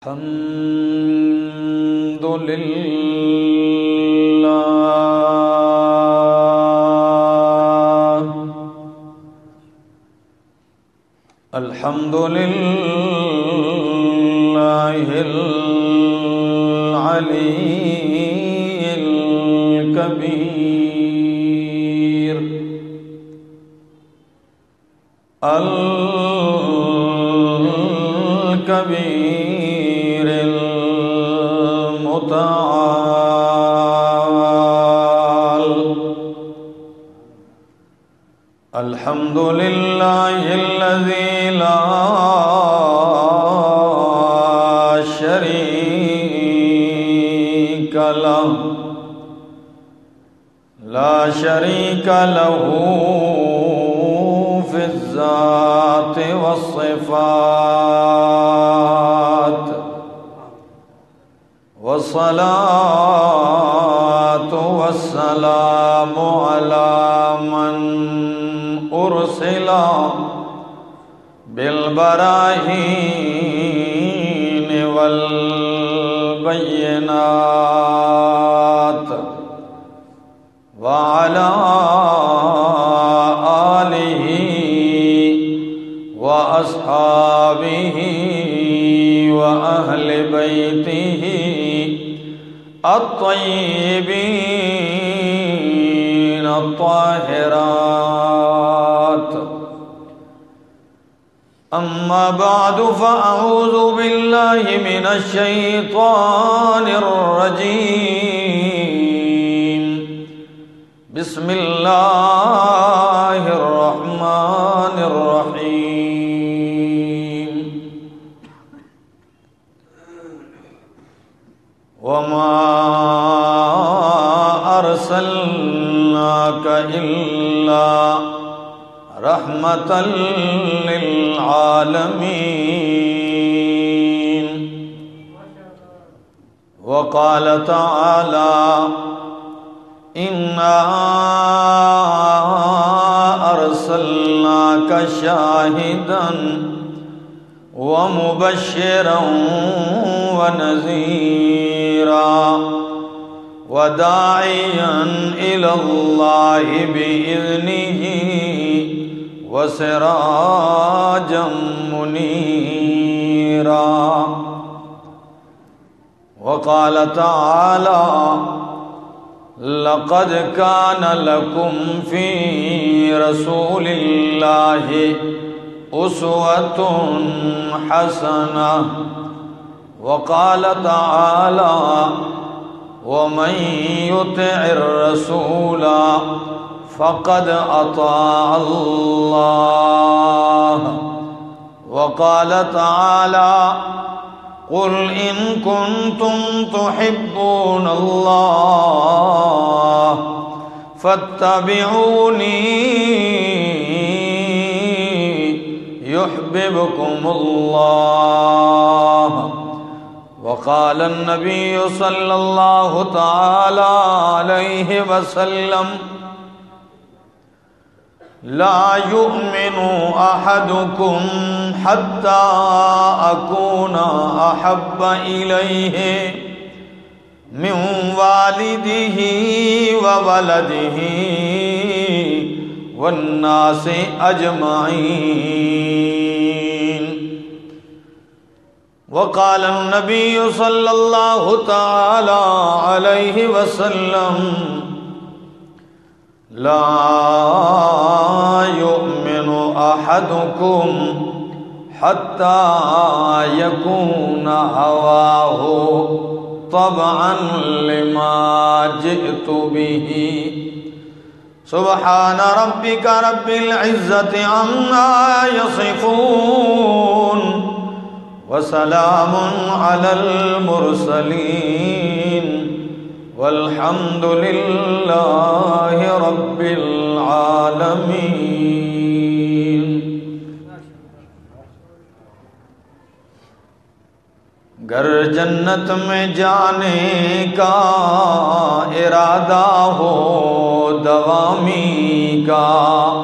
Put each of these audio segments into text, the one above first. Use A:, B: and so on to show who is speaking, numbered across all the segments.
A: الحمد لله الحمد لله شريك له في الذات والصفات والصلاة والسلام على من أرسل بالبراهين والبينات بيته الطيبين الطاهرات. أما بعد فأعوذ بالله من الشيطان الرجيم. بسم الله وقال تعالى إنا أرسلناك شاهدا ومبشرا ونذيرا وداعيا إلى الله بإذنه وسراجا منيرا وقال تعالى، لقد كان لكم في رسول الله أسوة حسنة. وقال تعالى، ومن يطع الرسول فقد أطاع الله. وقال تعالى قل إن كنتم تحبون الله فاتبعوني يحببكم الله. وقال النبي صلى الله تعالى عليه وسلم لا يؤمن أحدكم حتى أكون أحب إليه من والده وولده والناس أجمعين. وقال النبي صلى الله تعالى عليه وسلم لا يؤمن أحدكم حتى يكون هواه طبعا لما جئت به. سبحان ربك رب العزة عما يصفون وسلام على المرسلين. والحمد لله رب العالمين گر جنت میں جانے کا ارادہ ہو، دوامی کا۔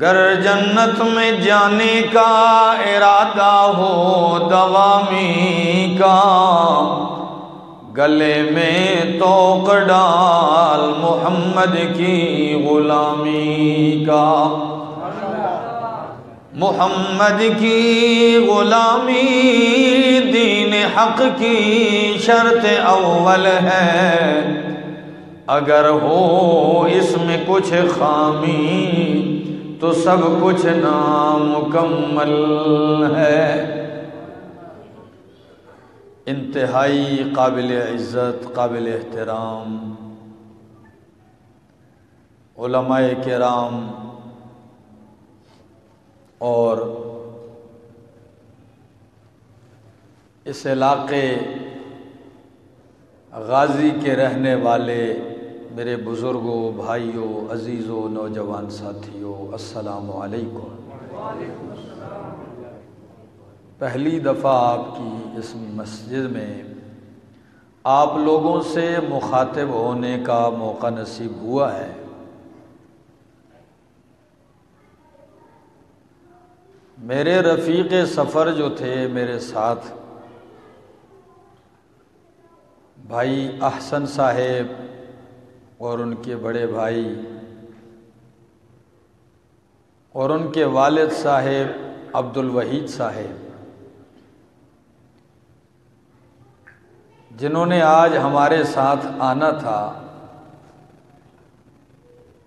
A: گر جنت میں جانے کا ارادہ ہو، دوامی کا۔ گلے میں تو ڈال محمد کی غلامی کا۔ محمد کی غلامی دین حق کی شرط اول ہے۔ اگر ہو اس میں کچھ خامی، تو سب کچھ نامکمل ہے۔ انتہائی قابل عزت، قابل احترام۔ علماء کرام اور اس علاقے غازی کے رہنے والے میرے بزرگوں، بھائیوں، عزیزوں، نوجوان ساتھیوں، السلام علیکم۔ پہلی دفعہ آپ کی اس مسجد میں آپ لوگوں سے مخاطب ہونے کا موقع نصیب ہوا ہے۔ میرے رفیق سفر جو تھے میرے ساتھ، بھائی احسن صاحب اور ان کے بڑے بھائی اور ان کے والد صاحب عبد الوحید صاحب۔ جنہوں نے آج ہمارے ساتھ آنا تھا،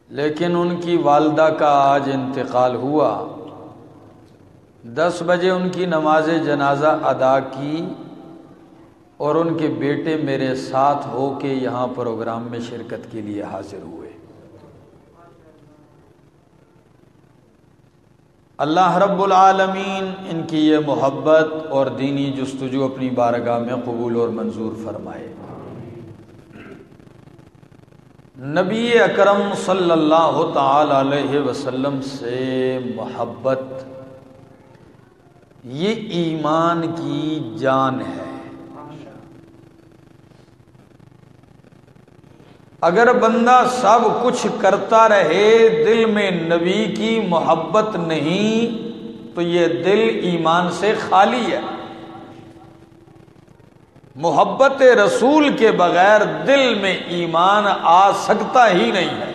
A: لیکن ان کی والدہ کا آج انتقال ہوا۔ دس بجے ان کی نماز جنازہ ادا کی اور ان کے بیٹے میرے ساتھ ہو کے یہاں پروگرام میں شرکت کے لیے حاضر ہوئے۔ اللہ رب العالمین، ان کی یہ محبت اور دینی جستجو اپنی بارگاہ میں قبول اور منظور فرمائے۔ نبی اکرم صلی اللہ تعالی علیہ وسلم سے محبت، یہ ایمان کی جان ہے۔ اگر بندہ سب کچھ کرتا رہے، دل میں نبی کی محبت نہیں، تو یہ دل ایمان سے خالی ہے۔ محبت رسول کے بغیر دل میں ایمان آ سکتا ہی نہیں ہے۔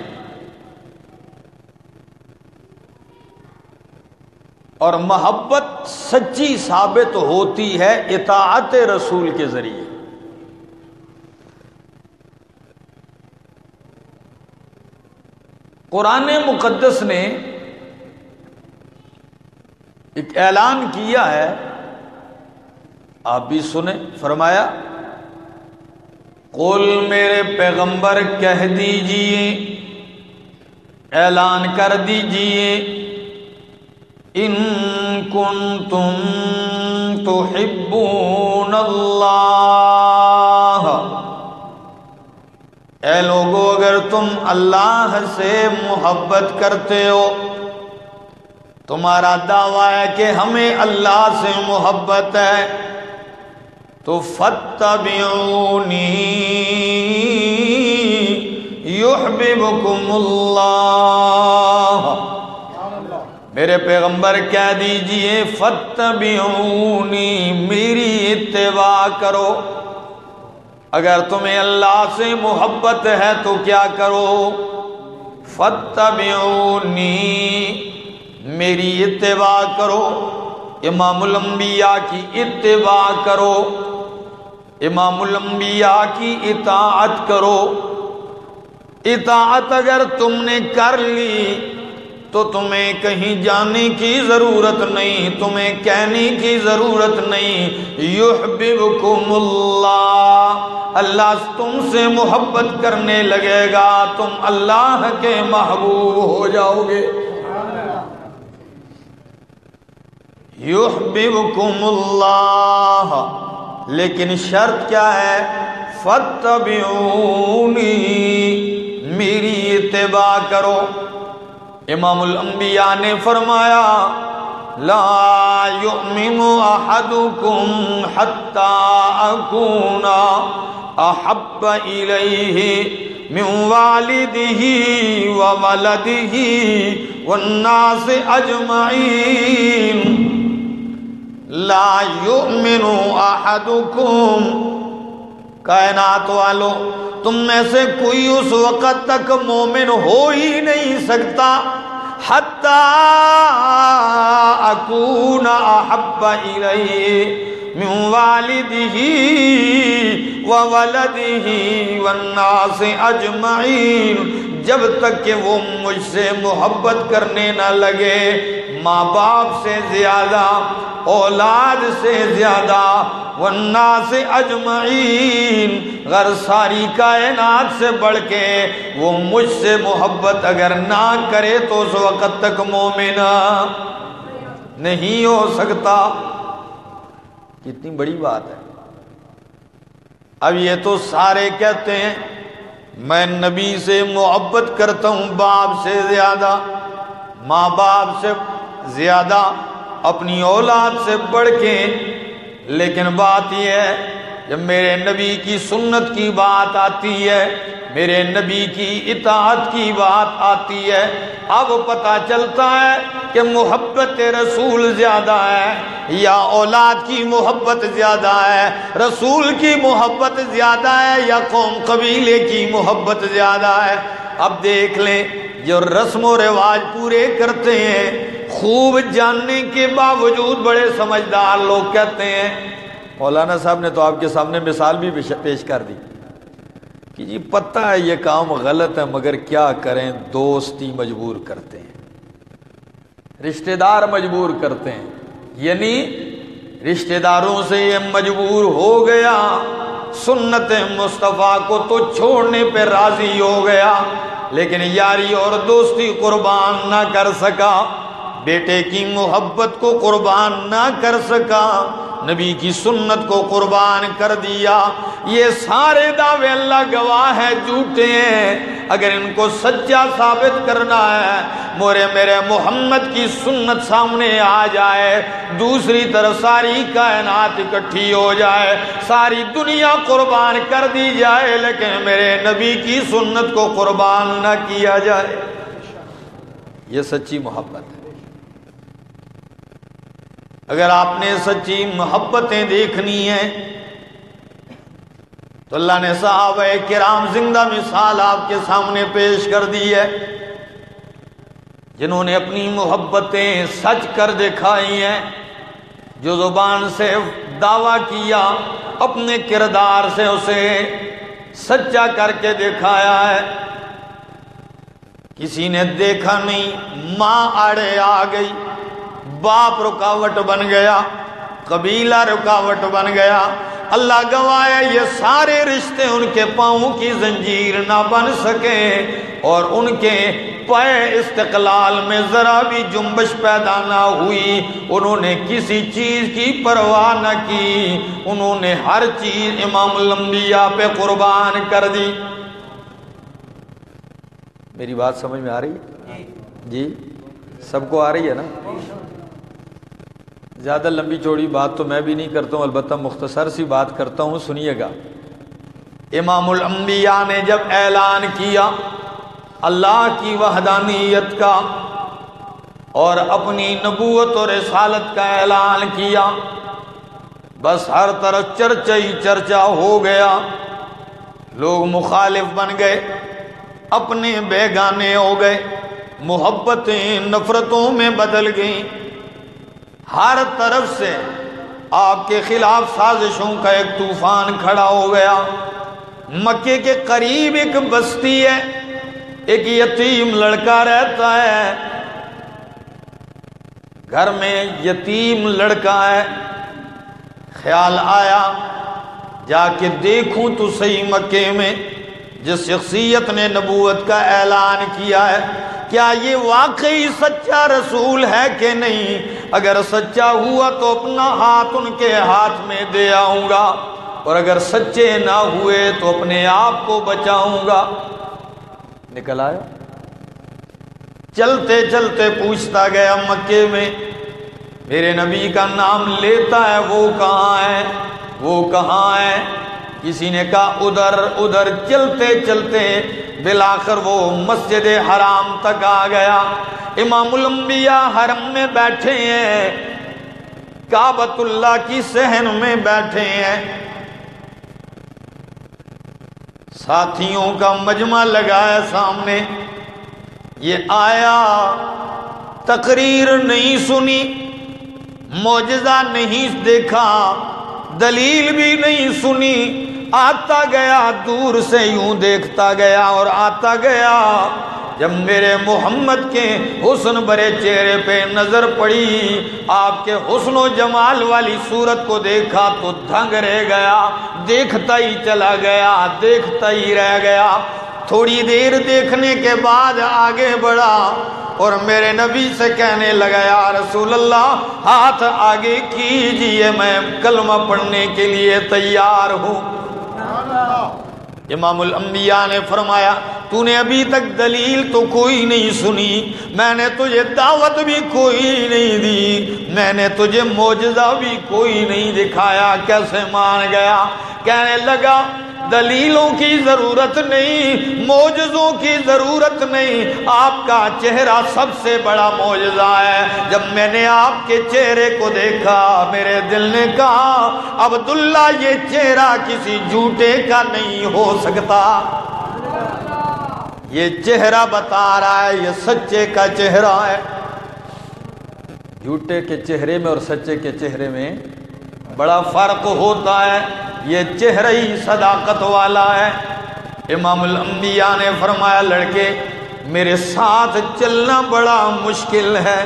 A: اور محبت سچی ثابت ہوتی ہے اطاعت رسول کے ذریعے۔ قرآن مقدس نے ایک اعلان کیا ہے۔ آپ بھی سنیں۔ فرمایا، قل میرے پیغمبر کہہ دیجیے، اعلان کر دیجیے، ان کن تم تو اے لوگو اگر تم اللہ سے محبت کرتے ہو، تمہارا دعویٰ ہے کہ ہمیں اللہ سے محبت ہے، تو فتبعونی یحببکم اللہ۔ میرے پیغمبر کہہ دیجیے فتبعونی میری اتباع کرو۔ اگر تمہیں اللہ سے محبت ہے تو کیا کرو؟ فتبعونی میری اتباع کرو۔ امام الانبیاء کی اتباع کرو۔ امام الانبیاء کی اطاعت کرو۔ اطاعت اگر تم نے کر لی تو تمہیں کہیں جانے کی ضرورت نہیں، تمہیں کہنے کی ضرورت نہیں۔ یحببکم اللہ اللہ تم سے محبت کرنے لگے گا، تم اللہ کے محبوب ہو جاؤ گے۔ یحببکم اللہ لیکن شرط کیا ہے؟ فتبعونی میری اتباع کرو۔ امام الانبیاء نے فرمایا، لا يؤمن احدكم حتى اكون احب اليه من والده وولده والناس اجمعین. لا يؤمن احدكم کائنات والو، تم میں سے کوئی اس وقت تک مومن ہو ہی نہیں سکتا۔ حتی اکون احب الیہ۔ من والده وولده والناس اجمعین۔ جب تک کہ وہ مجھ سے محبت کرنے نہ لگے، ماں باپ سے زیادہ، اولاد سے زیادہ، والناس اجمعین۔ غر ساری کائنات سے بڑھ کے وہ مجھ سے محبت اگر نہ کرے تو اس وقت تک مومن نہیں ہو سکتا۔ کتنی بڑی بات ہے۔ اب یہ تو سارے کہتے ہیں، میں نبی سے محبت کرتا ہوں، باپ سے زیادہ، ماں باپ سے زیادہ، اپنی اولاد سے بڑھ کے۔ لیکن بات یہ ہے جب میرے نبی کی سنت کی بات آتی ہے، میرے نبی کی اطاعت کی بات آتی ہے، اب پتا چلتا ہے کہ محبت رسول زیادہ ہے یا اولاد کی محبت زیادہ ہے، رسول کی محبت زیادہ ہے یا قوم قبیلے کی محبت زیادہ ہے۔ اب دیکھ لیں جو رسم و رواج پورے کرتے ہیں، خوب جاننے کے باوجود بڑے سمجھدار لوگ کہتے ہیں مولانا صاحب نے تو آپ کے سامنے مثال بھی پیش کر دی کہ جی پتہ ہے یہ کام غلط ہے، مگر کیا کریں؟ دوستی مجبور کرتے ہیں۔ رشتہ دار مجبور کرتے ہیں۔ یعنی رشتہ داروں سے یہ مجبور ہو گیا، سنت مصطفیٰ کو تو چھوڑنے پہ راضی ہو گیا، لیکن یاری اور دوستی قربان نہ کر سکا، بیٹے کی محبت کو قربان نہ کر سکا۔ نبی کی سنت کو قربان کر دیا۔ یہ سارے دعوے اللہ گواہ ہے جھوٹے ہیں۔ اگر ان کو سچا ثابت کرنا ہے، مورے میرے محمد کی سنت سامنے آ جائے، دوسری طرف ساری کائنات اکٹھی ہو جائے، ساری دنیا قربان کر دی جائے، لیکن میرے نبی کی سنت کو قربان نہ کیا جائے۔ یہ سچی محبت ہے۔ اگر آپ نے سچی محبتیں دیکھنی ہیں، تو اللہ نے صحابہ کرام زندہ مثال آپ کے سامنے پیش کر دی ہے، جنہوں نے اپنی محبتیں سچ کر دکھائی ہیں، جو زبان سے دعویٰ کیا، اپنے کردار سے اسے سچا کر کے دکھایا ہے۔ کسی نے دیکھا نہیں، ماں آڑے آ گئی۔ باپ رکاوٹ بن گیا قبیلہ رکاوٹ بن گیا۔ اللہ گوایا یہ سارے رشتے ان کے پاؤں کی زنجیر نہ بن سکے اور ان کے پے استقلال میں ذرا بھی جنبش پیدا نہ ہوئی۔ انہوں نے کسی چیز کی پرواہ نہ کی۔ انہوں نے ہر چیز امام الانبیاء پہ قربان کر دی۔ میری بات سمجھ میں آ رہی ہے؟ جی۔ سب کو آ رہی ہے نا؟ زیادہ لمبی چوڑی بات تو میں بھی نہیں کرتا ہوں، البتہ مختصر سی بات کرتا ہوں، سنیے گا۔ امام الانبیاء نے جب اعلان کیا اللہ کی وحدانیت کا اور اپنی نبوت اور رسالت کا اعلان کیا، بس ہر طرف چرچا ہی چرچا ہو گیا۔ لوگ مخالف بن گئے، اپنے بیگانے ہو گئے، محبتیں، نفرتوں میں بدل گئیں۔ ہر طرف سے آپ کے خلاف سازشوں کا ایک طوفان کھڑا ہو گیا۔ مکے کے قریب ایک بستی ہے، ایک یتیم لڑکا رہتا ہے۔ گھر میں یتیم لڑکا ہے۔ خیال آیا، جا کے دیکھوں تو صحیح مکے میں، جس شخصیت نے نبوت کا اعلان کیا ہے۔ کیا یہ واقعی سچا رسول ہے کہ نہیں؟ اگر سچا ہوا تو اپنا ہاتھ ان کے ہاتھ میں دے آؤں گا اور اگر سچے نہ ہوئے تو اپنے آپ کو بچاؤں گا۔ نکل آیا چلتے چلتے پوچھتا گیا مکے میں، میرے نبی کا نام لیتا ہے، وہ کہاں ہے؟ وہ کہاں ہے؟ کسی نے کہا، ادھر ادھر چلتے چلتے بلاخر وہ مسجد حرام تک آ گیا۔ امام الانبیاء حرم میں بیٹھے ہیں کابت اللہ کی سہن میں بیٹھے ہیں۔ ساتھیوں کا مجمع لگایا سامنے۔ یہ آیا، تقریر نہیں سنی موجزہ نہیں دیکھا۔ دلیل بھی نہیں سنی، آتا گیا، دور سے یوں دیکھتا گیا اور آتا گیا۔ جب میرے محمد کے حسن برے چہرے پہ نظر پڑی، آپ کے حسن و جمال والی صورت کو دیکھا تو دھنگ رہ گیا، دیکھتا ہی چلا گیا، دیکھتا ہی رہ گیا۔ تھوڑی دیر دیکھنے کے بعد آگے بڑھا۔ اور میرے نبی سے کہنے لگا، یا رسول اللہ، ہاتھ آگے کیجیے، میں کلمہ پڑھنے کے لیے تیار ہوں۔ امام الانبیاء نے فرمایا تو نے ابھی تک دلیل تو کوئی نہیں سنی، میں نے تجھے دعوت بھی کوئی نہیں دی، میں نے تجھے موجزہ بھی کوئی نہیں دکھایا، کیسے مان گیا؟ کہنے لگا دلیلوں کی ضرورت نہیں موجزوں کی ضرورت نہیں۔ آپ کا چہرہ سب سے بڑا موجزہ ہے۔ جب میں نے آپ کے چہرے کو دیکھا، میرے دل نے کہا، عبداللہ، یہ چہرہ کسی جھوٹے کا نہیں ہو سکتا۔ یہ چہرہ بتا رہا ہے، یہ سچے کا چہرہ ہے۔ جھوٹے کے چہرے میں اور سچے کے چہرے میں بڑا فرق ہوتا ہے، یہ چہرہ ہی صداقت والا ہے۔ امام الانبیاء نے فرمایا، لڑکے، میرے ساتھ چلنا بڑا مشکل ہے۔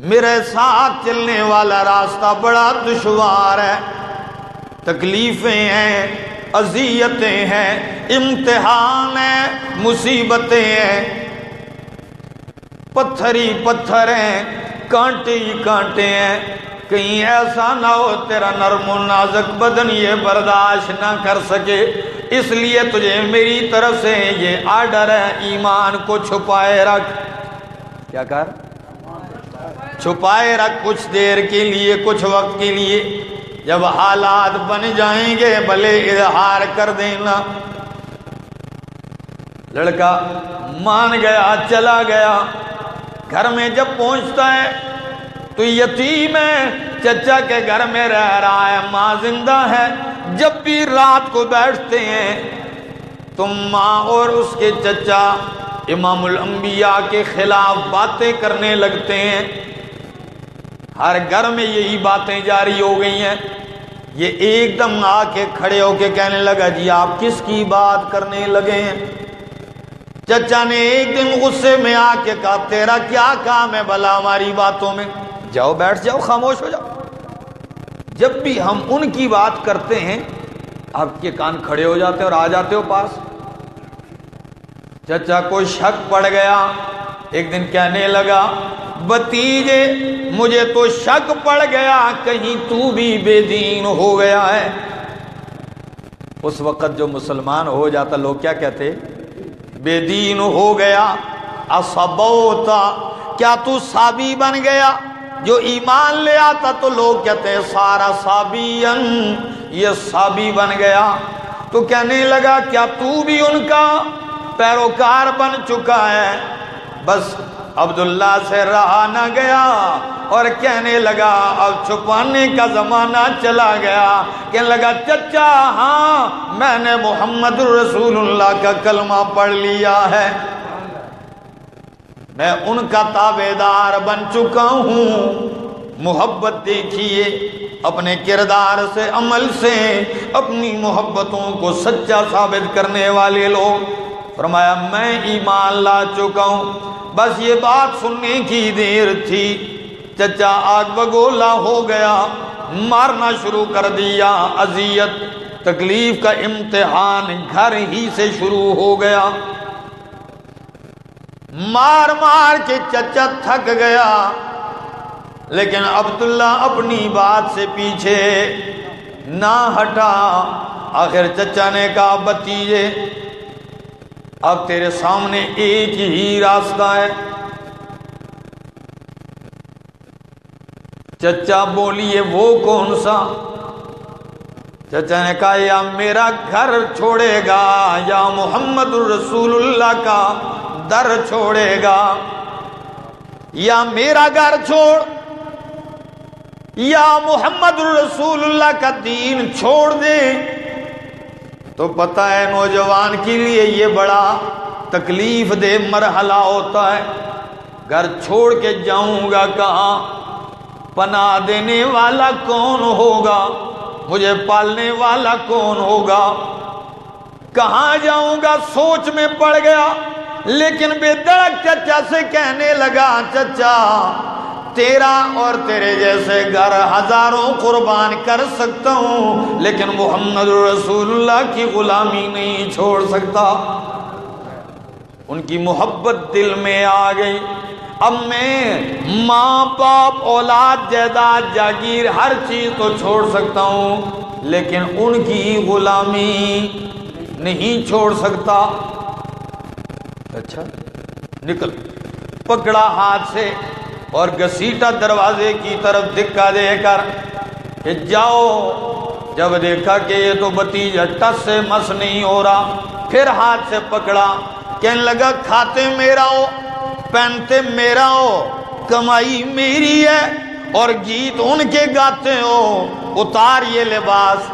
A: میرے ساتھ چلنے والا راستہ بڑا دشوار ہے۔ تکلیفیں ہیں، اذیتیں ہیں، امتحان ہیں، مصیبتیں ہیں۔ پتھر ہی پتھر ہیں۔ کانٹے ہی کانٹے ہیں۔ کہیں ایسا نہ ہو تیرا نرم و نازک بدن یہ برداشت نہ کر سکے۔ اس لیے تجھے میری طرف سے یہ آرڈر ہے، ایمان کو چھپائے رکھ۔ کیا کر چھپائے رکھ کچھ دیر کے لیے، کچھ وقت کے لیے۔ جب حالات بن جائیں گے، بھلے اظہار کر دینا۔ لڑکا مان گیا، چلا گیا۔ گھر میں جب پہنچتا ہے، تو یتیم ہے۔ چچا کے گھر میں رہ رہا ہے، ماں زندہ ہے۔ جب بھی رات کو بیٹھتے ہیں تم ماں اور اس کے چچا امام الانبیاء کے خلاف باتیں کرنے لگتے ہیں۔ ہر گھر میں یہی باتیں جاری ہو گئی ہیں۔ یہ ایک دم آ کے کھڑے ہو کے کہنے لگا جی آپ کس کی بات کرنے لگے ہیں؟ چچا نے ایک دن غصے میں آ کے کہا تیرا کیا کام ہے بلا ہماری باتوں میں؟ جاؤ، بیٹھ جاؤ، خاموش ہو جاؤ۔ جب بھی ہم ان کی بات کرتے ہیں، آپ کے کان کھڑے ہو جاتے اور آ جاتے ہو پاس۔ چچا کو شک پڑ گیا، ایک دن کہنے لگا، بتیجے، مجھے تو شک پڑ گیا، کہیں تو بھی بے دین ہو گیا ہے۔ اس وقت جو مسلمان ہو جاتا، لوگ کیا کہتے؟ بے دین ہو گیا۔ اصبوتا کیا تو سابی بن گیا؟ جو ایمان لے آتا تو لوگ کہتے ہیں سارا سابی یہ سابی بن گیا۔ تو کہنے لگا، کیا تو بھی ان کا پیروکار بن چکا ہے؟ بس عبداللہ سے رہا نہ گیا اور کہنے لگا، اب چھپانے کا زمانہ چلا گیا۔ کہنے لگا، چچا ہاں میں نے محمد الرسول اللہ کا کلمہ پڑھ لیا ہے۔ میں ان کا تابے دار بن چکا ہوں۔ محبت دیکھیے، اپنے کردار سے، عمل سے، اپنی محبتوں کو سچا ثابت کرنے والے لوگ۔ فرمایا، میں ایمان لا چکا ہوں۔ بس یہ بات سننے کی دیر تھی۔ چچا آگ بگولا ہو گیا، مارنا شروع کر دیا۔ اذیت، تکلیف کا امتحان گھر ہی سے شروع ہو گیا۔ مار مار کے چچا تھک گیا۔ لیکن عبداللہ اپنی بات سے پیچھے نہ ہٹا۔ آخر چچا نے کہا، بتیجے اب تیرے سامنے ایک ہی راستہ ہے۔ چچا بولیے، وہ کون سا؟ چچا نے کہا، یا میرا گھر چھوڑے گا، یا محمد الرسول اللہ کا در چھوڑے گا۔ یا میرا گھر چھوڑ، یا محمد الرسول اللہ کا دین چھوڑ دے۔ تو پتہ ہے نوجوان کے لیے یہ بڑا تکلیف دے مرحلہ ہوتا ہے۔ گھر چھوڑ کے جاؤں گا کہاں؟ پناہ دینے والا کون ہوگا؟ مجھے پالنے والا کون ہوگا؟ کہاں جاؤں گا؟ سوچ میں پڑ گیا، لیکن بے دڑک چچا سے کہنے لگا، چچا تیرا اور تیرے جیسے گھر ہزاروں قربان کر سکتا ہوں، لیکن محمد رسول اللہ کی غلامی نہیں چھوڑ سکتا۔ ان کی محبت دل میں آ گئی۔ اب میں ماں، باپ، اولاد، جائیداد، جاگیر، ہر چیز تو چھوڑ سکتا ہوں، لیکن ان کی غلامی نہیں چھوڑ سکتا۔ اچھا نکل، پکڑا ہاتھ سے۔ اور گسیٹا دروازے کی طرف دکا دے کر کہ جاؤ، جب دیکھا کہ یہ تو بتیجا ٹس سے مس نہیں ہو رہا، پھر ہاتھ سے پکڑا، کہنے لگا، کھاتے میرا ہو، پہنتے میرا ہو، کمائی میری ہے اور گیت ان کے گاتے ہو، اتار یہ لباس۔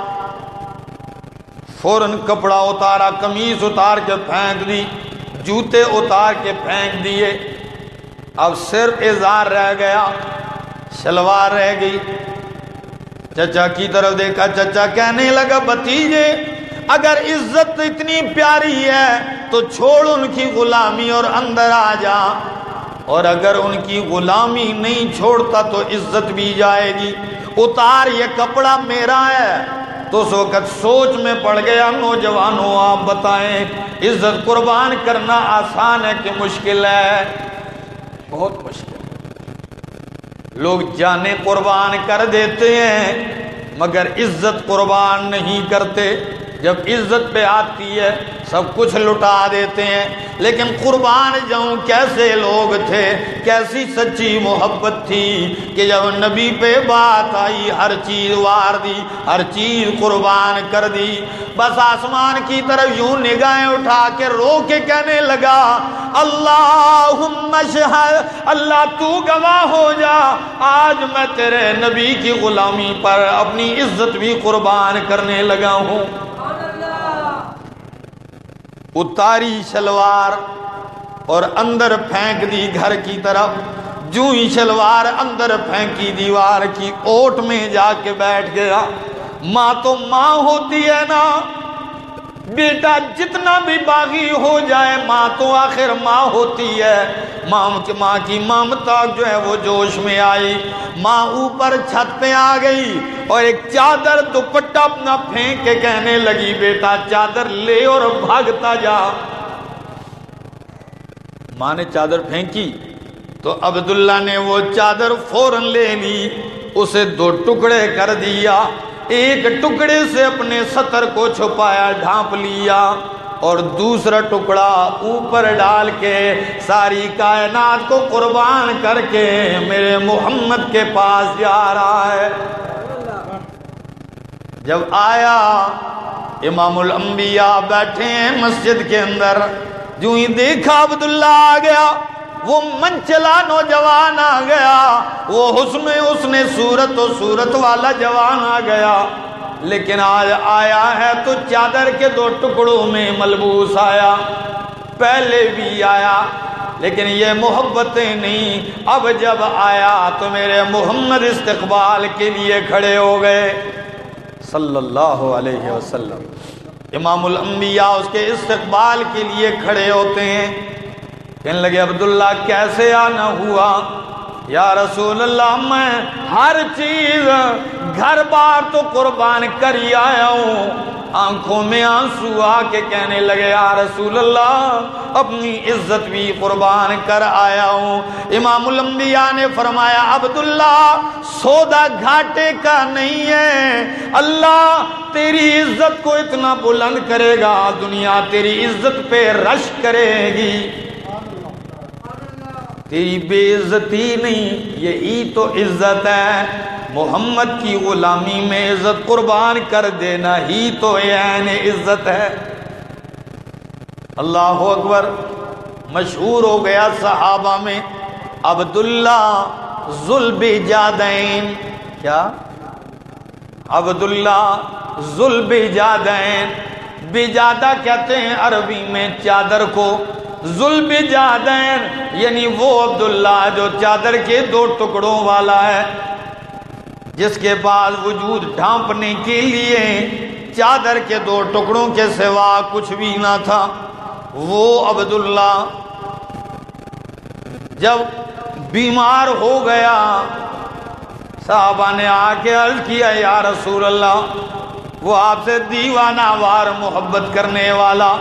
A: فوراً کپڑا اتارا کمیز اتار کے پھینک دی، جوتے اتار کے پھینک دیے۔ اب صرف اظہار رہ گیا، شلوار رہ گئی۔ چچا کی طرف دیکھا، چچا کہنے لگا بتیجے اگر عزت اتنی پیاری ہے تو چھوڑ ان کی غلامی اور اندر آ جا۔ اور اگر ان کی غلامی نہیں چھوڑتا تو عزت بھی جائے گی۔ اتار یہ کپڑا میرا ہے۔ تو اس وقت سوچ میں پڑ گیا، نوجوانوں، آپ بتائیں، عزت قربان کرنا آسان ہے کہ مشکل ہے۔ بہت مشکل لوگ جانے قربان کر دیتے ہیں مگر عزت قربان نہیں کرتے۔ جب عزت پہ آتی ہے، سب کچھ لٹا دیتے ہیں۔ لیکن قربان جاؤں، کیسے لوگ تھے؟ کیسی سچی محبت تھی کہ جب نبی پہ بات آئی، ہر چیز وار دی، ہر چیز قربان کر دی۔ بس آسمان کی طرف یوں نگاہیں اٹھا کے رو کے کہنے لگا اللہ اللہ تو گواہ ہو جا۔ آج میں تیرے نبی کی غلامی پر اپنی عزت بھی قربان کرنے لگا ہوں۔ اتاری شلوار اور اندر پھینک دی گھر کی طرف۔ جو ہی شلوار اندر پھینکی دیوار کی اوٹ میں جا کے بیٹھ گیا۔ ماں تو ماں ہوتی ہے نا۔ بیٹا جتنا بھی باغی ہو جائے، ماں تو آخر ماں ہوتی ہے۔ ماں کی ماں کی مامتا جو ہے وہ جوش میں آئی۔ ماں اوپر چھت پہ آ گئی اور ایک چادر دوپٹا اپنا پھینک کے کہنے لگی، بیٹا چادر لے اور بھاگتا جا۔ ماں نے چادر پھینکی تو عبداللہ نے وہ چادر فوراً لے لی، اسے دو ٹکڑے کر دیا۔ ایک ٹکڑے سے اپنے سطر کو چھپایا، ڈھانپ لیا اور دوسرا ٹکڑا اوپر ڈال کے ساری کائنات کو قربان کر کے میرے محمد کے پاس جا رہا ہے۔ جب آیا، امام الانبیاء بیٹھے ہیں مسجد کے اندر، جو ہی دیکھا عبداللہ آ گیا۔ وہ منچلا نوجوان آ گیا، وہ حسن اس نے صورت و صورت والا جوان آ گیا۔ لیکن آج آیا ہے تو چادر کے دو ٹکڑوں میں ملبوس آیا، پہلے بھی آیا، لیکن یہ محبتیں نہیں۔ اب جب آیا تو میرے محمد استقبال کے لیے کھڑے ہو گئے۔ صلی اللہ علیہ وسلم۔ امام الانبیاء اس کے استقبال کے لیے کھڑے ہوتے ہیں۔ کہنے لگے، عبداللہ کیسے آنا ہوا؟ یا رسول اللہ میں ہر چیز گھر بار تو قربان کر ہی آیا ہوں. آنکھوں میں آنسو آ کے کہنے لگے، یا رسول اللہ اپنی عزت بھی قربان کر آیا ہوں. امام الانبیاء نے فرمایا، عبداللہ، سودا گھاٹے کا نہیں ہے۔ اللہ تیری عزت کو اتنا بلند کرے گا، دنیا تیری عزت پہ رش کرے گی۔ تیری بے عزتی نہیں، یہی تو عزت ہے۔ محمد کی غلامی میں عزت قربان کر دینا ہی تو عین عزت ہے۔ اللہ اکبر، مشہور ہو گیا صحابہ میں عبداللہ ظلم جادین۔ کیا؟ عبداللہ ظلم جادین۔ بجادہ کہتے ہیں عربی میں چادر کو۔ ظلم جادین یعنی وہ عبداللہ جو چادر کے دو ٹکڑوں والا ہے، جس کے بعد وجود ڈھانپنے کے لیے چادر کے دو ٹکڑوں کے سوا کچھ بھی نہ تھا۔ وہ عبداللہ جب بیمار ہو گیا، صحابہ نے آ کے عرض کیا، یا رسول اللہ، وہ آپ سے دیوانہ وار محبت کرنے والا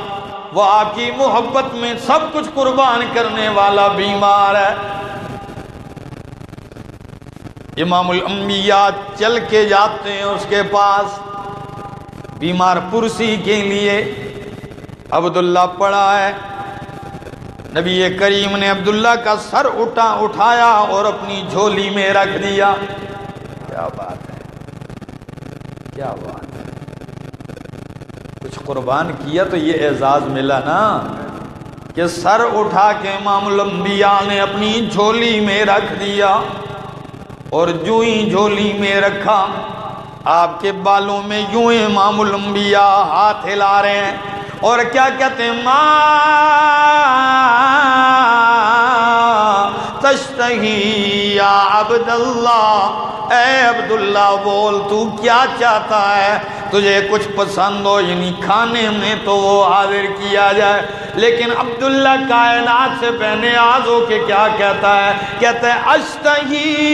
A: وہ آپ کی محبت میں سب کچھ قربان کرنے والا بیمار ہے۔ امام الانبیاء چل کے جاتے ہیں اس کے پاس۔ بیمار پرسی کے لیے عبداللہ پڑا ہے۔ نبی کریم نے عبداللہ کا سر اٹھا اٹھایا اور اپنی جھولی میں رکھ دیا۔ کیا بات ہے؟ کیا بات ہے؟ قربان کیا تو یہ اعزاز ملا نا کہ سر اٹھا کے امام الانبیاء نے اپنی جھولی میں رکھ دیا اور جو ہی جھولی میں رکھا۔ آپ کے بالوں میں یوں امام الانبیاء ہاتھ ہلا رہے ہیں اور کیا کہتے ہیں؟ ماں تشتہی، یا عبداللہ، اے عبداللہ بول، تو کیا چاہتا ہے؟ تجھے کچھ پسند ہو یعنی کھانے میں تو وہ حاضر کیا جائے۔ لیکن عبداللہ کائنات سے بہنے آز ہو کے کیا کہتا ہے؟ کہتا ہے، اشتہی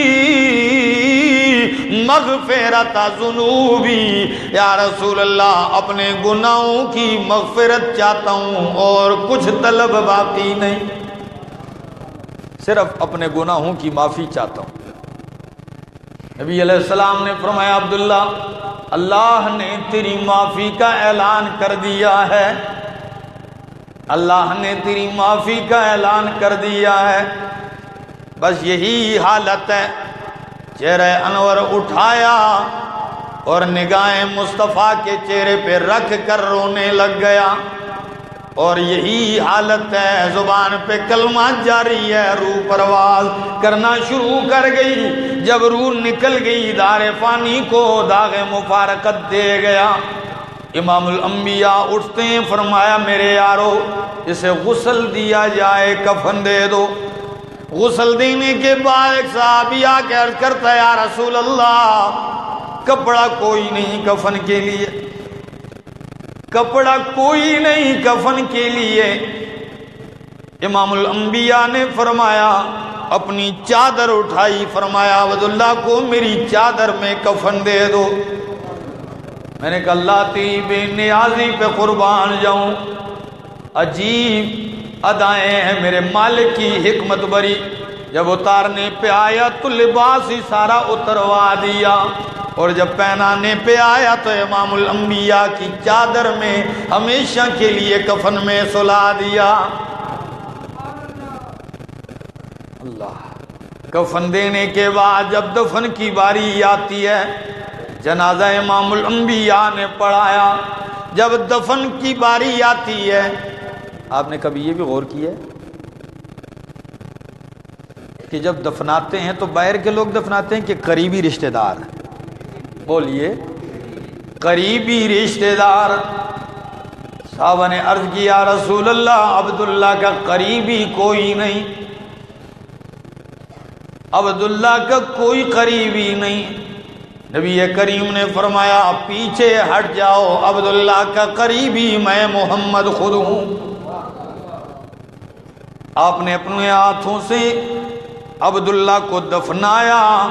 A: مغفرت ذنوبی۔ یا رسول اللہ، اپنے گناہوں کی مغفرت چاہتا ہوں اور کچھ طلب باقی نہیں۔ صرف اپنے گناہوں کی معافی چاہتا ہوں۔ نبی علیہ السلام نے فرمایا، عبداللہ، اللہ نے تیری معافی کا اعلان کر دیا ہے۔ اللہ نے تیری معافی کا اعلان کر دیا ہے۔ بس یہی حالت ہے۔ چہرہ انور اٹھایا اور نگاہیں مصطفیٰ کے چہرے پہ رکھ کر رونے لگ گیا۔ اور یہی حالت ہے، زبان پہ کلمہ جاری ہے، روح پرواز کرنا شروع کر گئی۔ جب روح نکل گئی، دار فانی کو داغ مفارقت دے گیا۔ امام الانبیاء اٹھتے ہیں، فرمایا، میرے یارو، اسے غسل دیا جائے، کفن دے دو۔ غسل دینے کے بعد ایک صحابی آ کے عرض کرتا ہے، یا رسول اللہ، کپڑا کوئی نہیں کفن کے لیے۔ کپڑا کوئی نہیں کفن کے لیے۔ امام الانبیاء نے فرمایا، اپنی چادر اٹھائی، فرمایا، عبداللہ کو میری چادر میں کفن دے دو۔ میں نے کہا، اللہ تیری بے نیازی پہ قربان جاؤں۔ عجیب ادائیں ہیں میرے مالک کی حکمت بری۔ جب اتارنے پہ آیا تو لباس ہی سارا اتروا دیا۔ اور جب پہنانے پہ آیا تو امام الانبیاء کی چادر میں ہمیشہ کے لیے کفن میں سلا دیا۔ اللہ۔ کفن دینے کے بعد جب دفن کی باری آتی ہے، جنازہ امام الانبیاء نے پڑھایا۔ جب دفن کی باری آتی ہے، آپ نے کبھی یہ بھی غور کیا ہے؟ کہ جب دفناتے ہیں تو باہر کے لوگ دفناتے ہیں کہ قریبی رشتہ دار بولیے، قریبی رشتہ دار۔ صحابہ نے عرض کیا رسول اللہ، عبداللہ کا قریبی کوئی نہیں۔ عبداللہ کا کوئی قریبی نہیں۔ نبی کریم نے فرمایا، پیچھے ہٹ جاؤ، عبداللہ کا قریبی میں محمد خود ہوں۔ آپ نے اپنے ہاتھوں سے عبداللہ کو دفنایا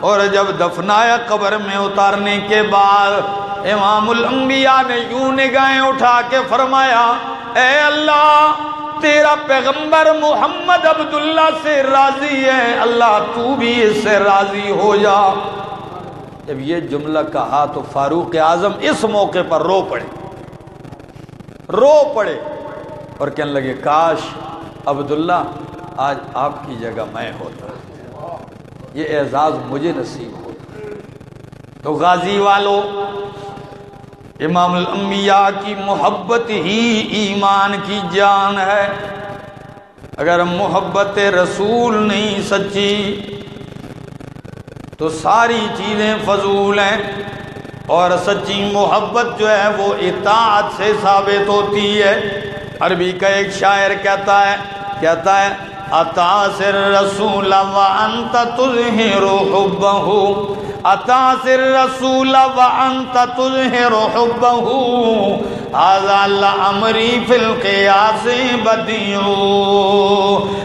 A: اور جب دفنایا قبر میں اتارنے کے بعد امام الانبیاء نے یوں نگاہیں اٹھا کے فرمایا، اے اللہ، تیرا پیغمبر محمد عبداللہ سے راضی ہے، اللہ تو بھی اس سے راضی ہو جا۔ جب یہ جملہ کہا تو فاروق اعظم اس موقع پر رو پڑے۔ رو پڑے اور کہنے لگے، کاش عبداللہ آج آپ کی جگہ میں ہوتا۔ یہ اعزاز مجھے نصیب ہوتا تو غازی والوں امام الانبیاء کی محبت ہی ایمان کی جان ہے۔ اگر محبت رسول نہیں سچی، تو ساری چیزیں فضول ہیں۔ اور سچی محبت جو ہے، وہ اطاعت سے ثابت ہوتی ہے۔ عربی کا ایک شاعر کہتا ہے کہتا ہے اتاثر رسول وانت تظہر حبہ اتاثر رسول وانت تظہر حبہ هذا الامری فی القیاس بدیو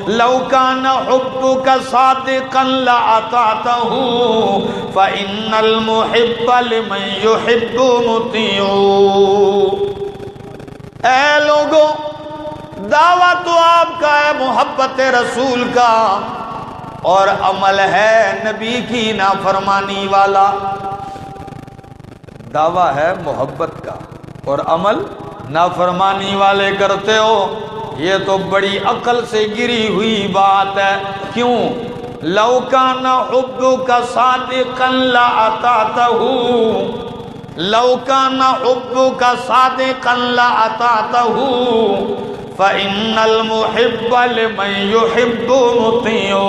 A: لو کان حبک صادقا لعطعته فإن المحب لمن يحب مطیعو اے لوگوں دعویٰ تو آپ کا ہے محبت رسول کا اور عمل ہے نبی کی نافرمانی والا دعویٰ ہے محبت کا اور عمل نافرمانی والے کرتے ہو یہ تو بڑی عقل سے گری ہوئی بات ہے کیوں لوکا ابو کا صادقا لعطاتہو لوکا ابو کا صادقا لعطاتہو فَإِنَّ الْمُحِبَّ لِمَنْ يُحِبُّ مُطِيعُ۔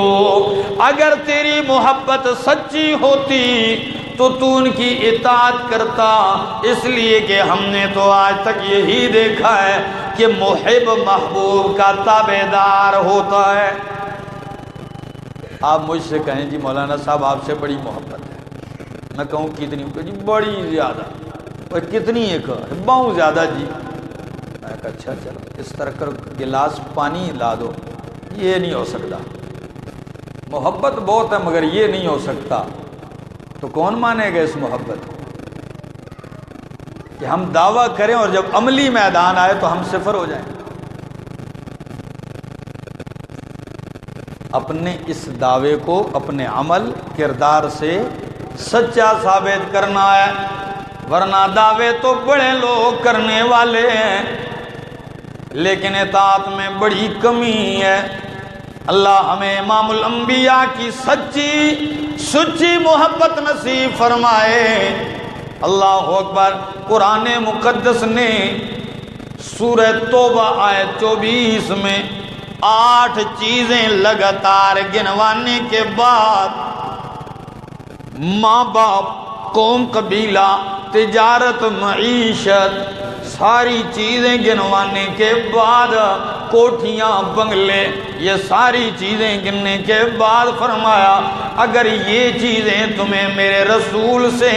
A: اگر تیری محبت سچی ہوتی تو تو ان کی اطاعت کرتا۔ اس لیے کہ ہم نے تو آج تک یہی دیکھا ہے کہ محب محبوب کا تابدار ہوتا ہے۔ آپ مجھ سے کہیں جی مولانا صاحب، آپ سے بڑی محبت ہے۔ میں کہوں، کتنی جی بڑی زیادہ۔ اور کتنی ایک، بہت زیادہ جی۔ میں کہا اچھا چلو، اس طرح کر گلاس پانی لا دو، یہ نہیں ہو سکتا۔ محبت بہت ہے، مگر یہ نہیں ہو سکتا۔ تو کون مانے گا اس محبت؟ کو کہ ہم دعویٰ کریں اور جب عملی میدان آئے تو ہم صفر ہو جائیں۔ اپنے اس دعوے کو، اپنے عمل کردار سے سچا ثابت کرنا ہے۔ ورنہ دعوے تو بڑے لوگ کرنے والے ہیں۔ لیکن اطاعت میں بڑی کمی ہے۔ اللہ ہمیں امام الانبیاء کی سچی سچی محبت نصیب فرمائے۔ اللہ اکبر، قرآن مقدس نے سورہ توبہ آئے چوبیس میں آٹھ چیزیں لگاتار گنوانے کے بعد ماں باپ، قوم، قبیلہ، تجارت، معیشت ساری چیزیں گنوانے کے بعد کوٹھیاں بنگلے، یہ ساری چیزیں گننے کے بعد فرمایا، اگر یہ چیزیں تمہیں میرے رسول سے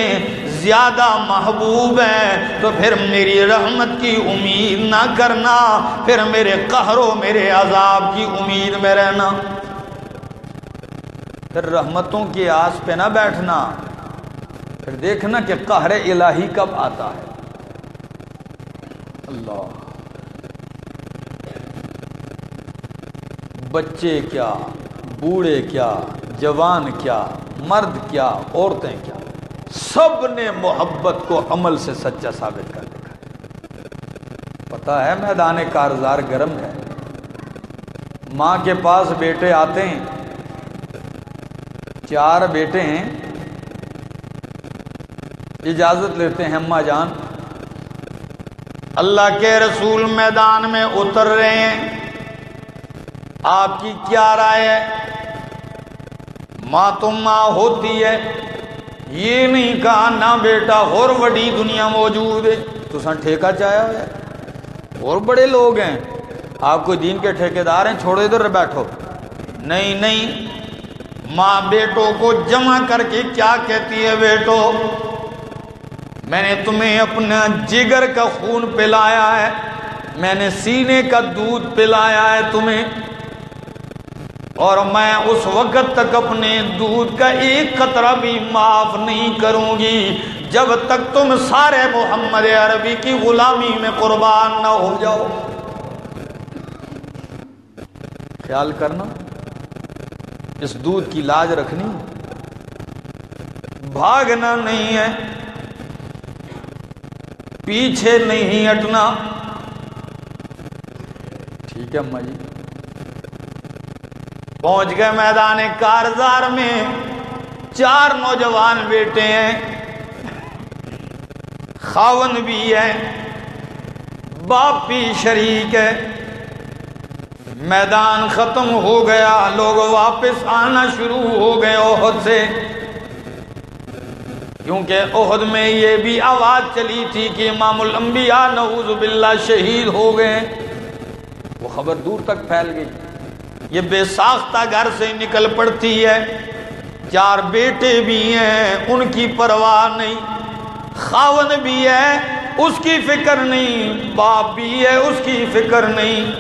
A: زیادہ محبوب ہیں، تو پھر میری رحمت کی امید نہ کرنا، پھر میرے قہر و میرے عذاب کی امید میں رہنا۔ پھر رحمتوں کی آس پہ نہ بیٹھنا، پھر دیکھنا کہ قہر الہی کب آتا ہے۔ اللہ۔ بچے کیا، بوڑھے کیا، جوان کیا، مرد کیا، عورتیں کیا، سب نے محبت کو عمل سے سچا ثابت کر دکھا پتا ہے میدان کارزار گرم ہے۔ ماں کے پاس بیٹے آتے ہیں۔ چار بیٹے ہیں۔ اجازت لیتے ہیں، اماں جان۔ اللہ کے رسول میدان میں اتر رہے ہیں۔ آپ کی کیا رائے ہے؟ ماں تم ماں ہوتی ہے۔ یہ نہیں کہا نہ بیٹا، اور بڑی دنیا موجود ہے۔ تو سن ٹھیکہ چاہیا ہے۔ اور بڑے لوگ ہیں۔ آپ کوئی دین کے ٹھیکے دار ہیں؟ چھوڑو ادھر بیٹھو۔ نہیں نہیں۔ ماں بیٹوں کو جمع کر کے کیا کہتی ہے بیٹو؟ میں نے تمہیں اپنا جگر کا خون پلایا ہے، میں نے سینے کا دودھ پلایا ہے تمہیں۔ اور میں اس وقت تک اپنے دودھ کا ایک قطرہ بھی معاف نہیں کروں گی، جب تک تم سارے محمد عربی کی غلامی میں قربان نہ ہو جاؤ۔ خیال کرنا، اس دودھ کی لاج رکھنی۔ بھاگنا نہیں ہے۔ پیچھے نہیں ہٹنا۔ ٹھیک ہے اما جی۔ پہنچ گئے میدان کارزار میں۔ چار نوجوان بیٹے ہیں۔ خاون بھی ہے۔ باپ بھی شریک ہے۔ میدان ختم ہو گیا۔ لوگ واپس آنا شروع ہو گئے عہد سے۔ کیونکہ عہد میں یہ بھی آواز چلی تھی کہ امام الانبیاء نعوذ باللہ شہید ہو گئے۔ وہ خبر دور تک پھیل گئی۔ یہ بے ساختہ گھر سے نکل پڑتی ہے۔ چار بیٹے بھی ہیں، ان کی پرواہ نہیں۔ خاون بھی ہے، اس کی فکر نہیں۔ باپ بھی ہے، اس کی فکر نہیں۔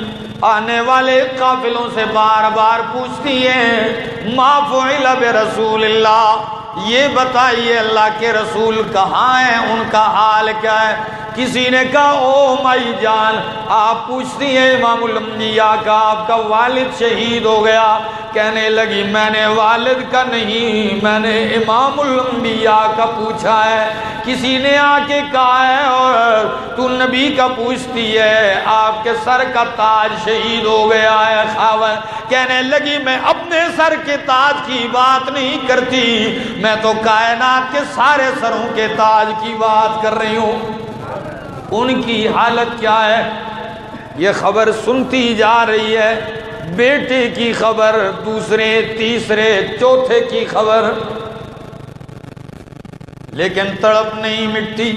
A: آنے والے قافلوں سے بار بار پوچھتی ہیں معاف رسول اللہ؟ یہ بتائیے اللہ کے رسول کہاں ہیں؟ ان کا حال کیا ہے؟ کسی نے کہا، او مائی جان، آپ پوچھتی ہیں امام الانبیاء کا، آپ کا والد شہید ہو گیا۔ کہنے لگی، میں نے والد کا نہیں، میں نے امام الانبیاء کا پوچھا ہے۔ کسی نے آ کے کہا ہے اور تو نبی کا پوچھتی ہے، آپ کے سر کا تاج شہید ہو گیا ہے، خاون۔ کہنے لگی، میں اپنے سر کے تاج کی بات نہیں کرتی، میں تو کائنات کے سارے سروں کے تاج کی بات کر رہی ہوں۔ ان کی حالت کیا ہے؟ یہ خبر سنتی جا رہی ہے۔ بیٹے کی خبر، دوسرے، تیسرے، چوتھے کی خبر۔ لیکن تڑپ نہیں مٹتی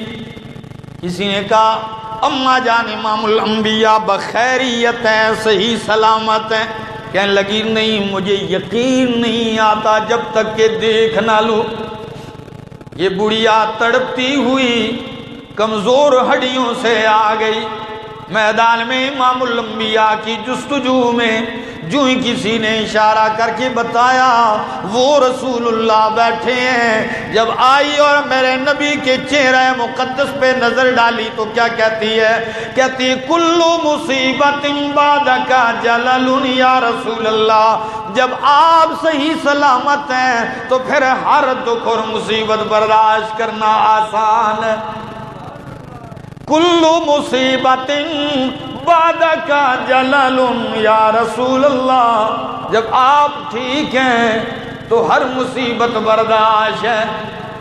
A: کسی نے کہا، اما جان امام الانبیاء بخیریت ہے، صحیح سلامت ہے۔ کہنے لگی، نہیں، مجھے یقین نہیں آتا جب تک کہ دیکھ نہ لو یہ بڑھیا تڑپتی ہوئی کمزور ہڈیوں سے آ گئی۔ میدان میں امام الانبیاء کی جستجو میں جو ہی کسی نے اشارہ کر کے بتایا، وہ رسول اللہ بیٹھے ہیں۔ جب آئی اور میرے نبی کے چہرہ مقدس پہ نظر ڈالی تو کیا کہتی ہے؟ کہتی کلو مصیبت کا جلل یا رسول اللہ۔ جب آپ صحیح سلامت ہیں تو پھر ہر دکھ اور مصیبت برداشت کرنا آسان ہے۔ کلو مصیبت باد کا جلل یا رسول اللہ جب آپ ٹھیک ہیں تو ہر مصیبت برداشت ہے،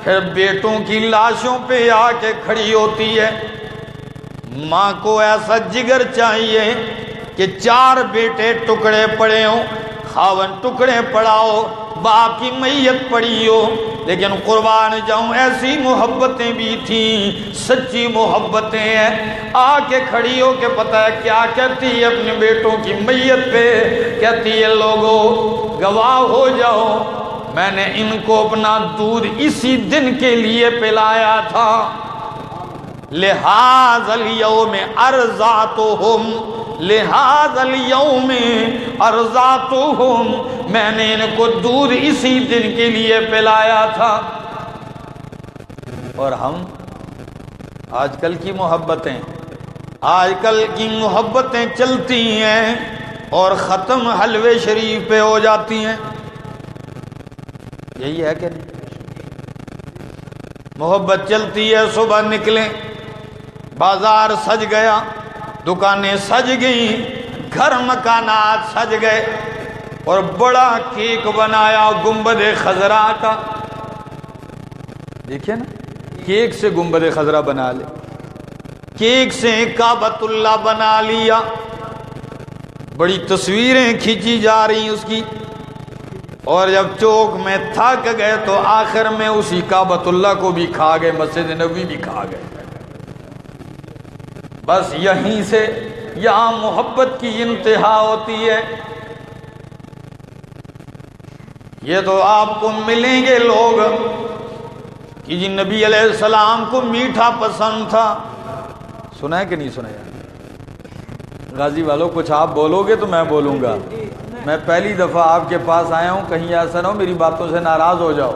A: پھر بیٹوں کی لاشوں پہ آ کے کھڑی ہوتی ہے۔ ماں کو ایسا جگر چاہیے کہ چار بیٹے ٹکڑے پڑے ہوں، خاون ٹکڑے پڑاؤ باپ کی میت پڑی ہو لیکن قربان جاؤں، ایسی محبتیں بھی تھیں، سچی محبتیں ہیں۔ آ کے کھڑی ہو کے پتہ ہے کیا کہتی ہے اپنے بیٹوں کی میت پہ۔ کہتی ہے لوگوں گواہ ہو جاؤ میں نے ان کو اپنا دودھ اسی دن کے لیے پلایا تھا۔ لہذا اليوم ارزا ارزاتهم لہذا اليوم ارزاتهم میں نے ان کو دودھ اسی دن کے لیے پلایا تھا۔ اور ہم آج کل کی محبتیں، آج کل کی محبتیں چلتی ہیں اور ختم حلوے شریف پہ ہو جاتی ہیں۔ یہی ہے کہ نہیں؟ محبت چلتی ہے، صبح نکلیں، بازار سج گیا۔ دکانیں سج گئیں، گھر مکانات سج گئے اور بڑا کیک بنایا گنبد خزرا کا۔ دیکھیے نا، کیک سے گنبد خزرا بنا لے۔ کیک سے کابت اللہ بنا لیا۔ بڑی تصویریں کھینچی جا رہی اس کی۔ اور جب چوک میں تھک گئے تو آخر میں اسی کابت اللہ کو بھی کھا گئے، مسجد نبی بھی کھا گئے۔ بس یہیں سے یہاں محبت کی انتہا ہوتی ہے۔ یہ تو آپ کو ملیں گے لوگ کہ جی نبی علیہ السلام کو میٹھا پسند تھا۔ سنا ہے کہ نہیں سنا یار غازی والوں، کچھ آپ بولو گے تو میں بولوں گا۔ میں پہلی دفعہ آپ کے پاس آیا ہوں، کہیں ایسا نہ ہو میری باتوں سے ناراض ہو جاؤ۔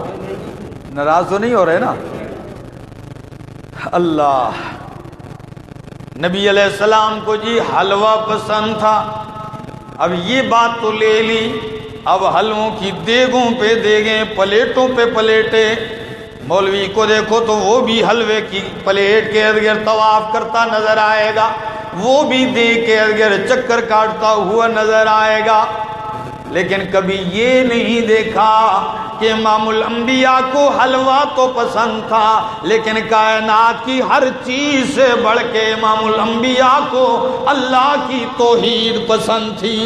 A: ناراض تو نہیں ہو رہے نا؟ اللہ! نبی علیہ السلام کو جی حلوہ پسند تھا۔ اب یہ بات تو لے لی۔ اب حلووں کی دیگوں پہ دیگیں، پلیٹوں پہ پلیٹیں۔ مولوی کو دیکھو تو وہ بھی حلوے کی پلیٹ کے ارد گرد طواف کرتا نظر آئے گا۔ وہ بھی دیگ کے ارد چکر کاٹتا ہوا نظر آئے گا۔ لیکن کبھی یہ نہیں دیکھا۔ کہ امام الانبیاء کو حلوہ تو پسند تھا، لیکن کائنات کی ہر چیز سے بڑھ کے امام الانبیاء کو اللہ کی توحید پسند تھی۔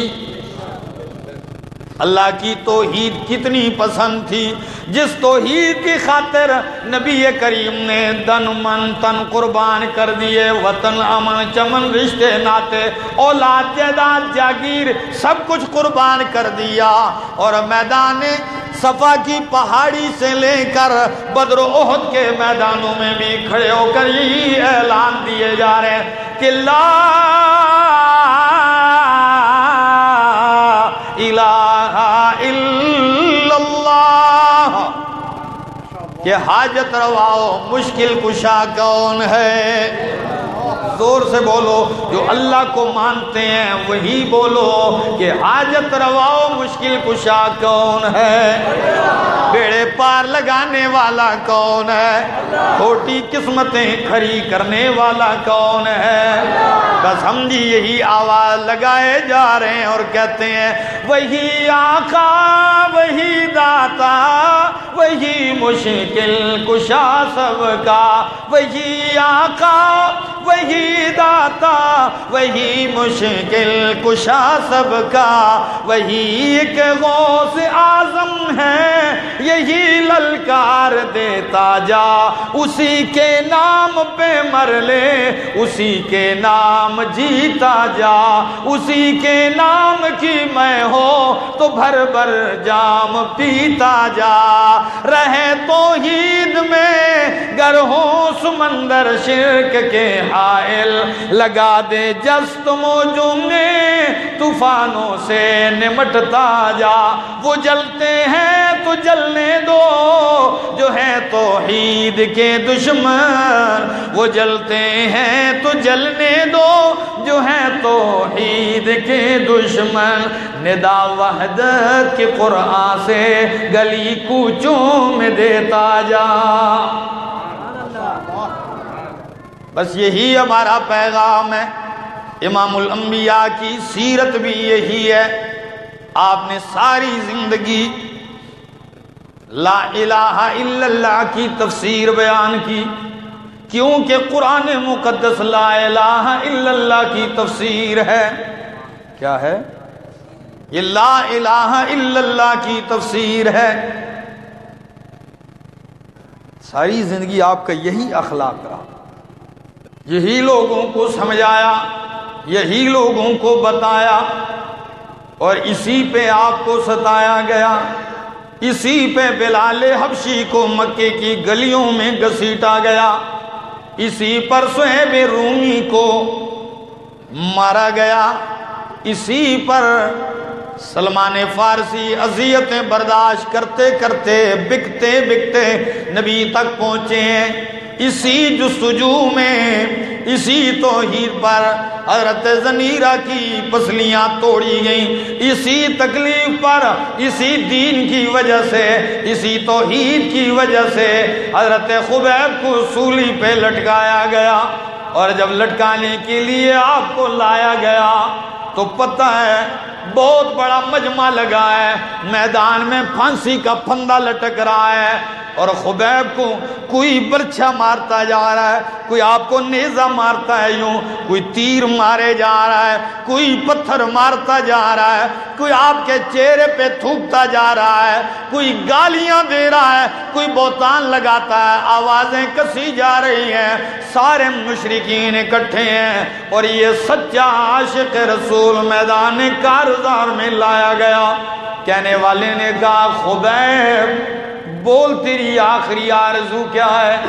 A: اللہ کی توحید کتنی پسند تھی، جس توحید کی خاطر نبی کریم نے دن من تن قربان کر دیے، وطن، امن، چمن، رشتے ناتے اولاد، جائیداد، جاگیر، سب کچھ قربان کر دیا۔ اور میدان صفا کی پہاڑی سے لے کر بدر و عہد کے میدانوں میں بھی کھڑے ہو کر یہی اعلان دیے جا رہے ہیں کہ لا کہ حاجت رواؤ مشکل کشا کون ہے؟ زور سے بولو، جو اللہ کو مانتے ہیں وہی بولو کہ حاجت رواؤ مشکل کشا کون ہے؟ بیڑے پار لگانے والا کون ہے؟ چھوٹی قسمتیں کھری کرنے والا کون ہے؟ بس ہم جی یہی آواز لگائے جا رہے ہیں اور کہتے ہیں، وہی آقا، وہی داتا، وہی مشکل کشا سب کا، وہی آقا، وہی داتا وہی مشکل کشا سب کا، وہی ایک غوث آزم ہے، یہی للکار دیتا جا، اسی کے نام پہ مر لے، اسی کے نام جیتا جا، اسی کے نام کی میں ہو تو بھر بھر جام پیتا جا۔ رہے تو عید میں گر ہو سمندر شرک کے حائل لگا دے، جست موجوں میں طوفانوں سے نمٹتا جا۔ وہ جلتے ہیں تو جلنے دو، جو ہے توحید کے دشمن۔ وہ جلتے ہیں تو جلنے دو، جو ہے توحید کے دشمن۔ ندا وحدت کے قرآن سے گلی کوچوں میں دیتا جا۔ بس یہی ہمارا پیغام ہے۔ امام الانبیاء کی سیرت بھی یہی ہے۔ آپ نے ساری زندگی لا الہ الا اللہ کی تفسیر بیان کی۔ کیونکہ قرآن مقدس لا الہ الا اللہ کی تفسیر ہے۔ کیا ہے؟ یہ لا الہ الا اللہ کی تفسیر ہے۔ ساری زندگی آپ کا یہی اخلاق رہا۔ یہی لوگوں کو سمجھایا، یہی لوگوں کو بتایا اور اسی پہ آپ کو ستایا گیا۔ اسی پہ بلال حبشی کو مکے کی گلیوں میں گسیٹا گیا۔ اسی پر سہیب رومی کو مارا گیا۔ اسی پر سلمان فارسی اذیتیں برداشت کرتے کرتے بکتے بکتے نبی تک پہنچے ہیں۔ اسی جستجو میں، اسی توحید پر حضرت زنیرہ کی پسلیاں توڑی گئیں۔ اسی تکلیف پر، اسی دین کی وجہ سے، اسی توحید کی وجہ سے حضرت خبیب کو سولی پہ لٹکایا گیا۔ اور جب لٹکانے کے لیے آپ کو لایا گیا تو پتہ ہے بہت بڑا مجمع لگا ہے میدان میں پھانسی کا پھندا لٹک رہا ہے۔ اور خبیب کو کوئی برچھا مارتا جا رہا ہے، کوئی آپ کو نیزہ مارتا ہے یوں، کوئی تیر مارے جا رہا ہے، کوئی پتھر مارتا جا رہا ہے، کوئی آپ کے چہرے پہ تھوکتا جا رہا ہے، کوئی گالیاں دے رہا ہے، کوئی بہتان لگاتا ہے، آوازیں کسی جا رہی ہیں، سارے مشرقین اکٹھے ہیں، اور یہ سچا عاشق رسول میدان کارزار میں لایا گیا۔ کہنے والے نے کہا، خبیب بول تیری آخری آرزو کیا ہے؟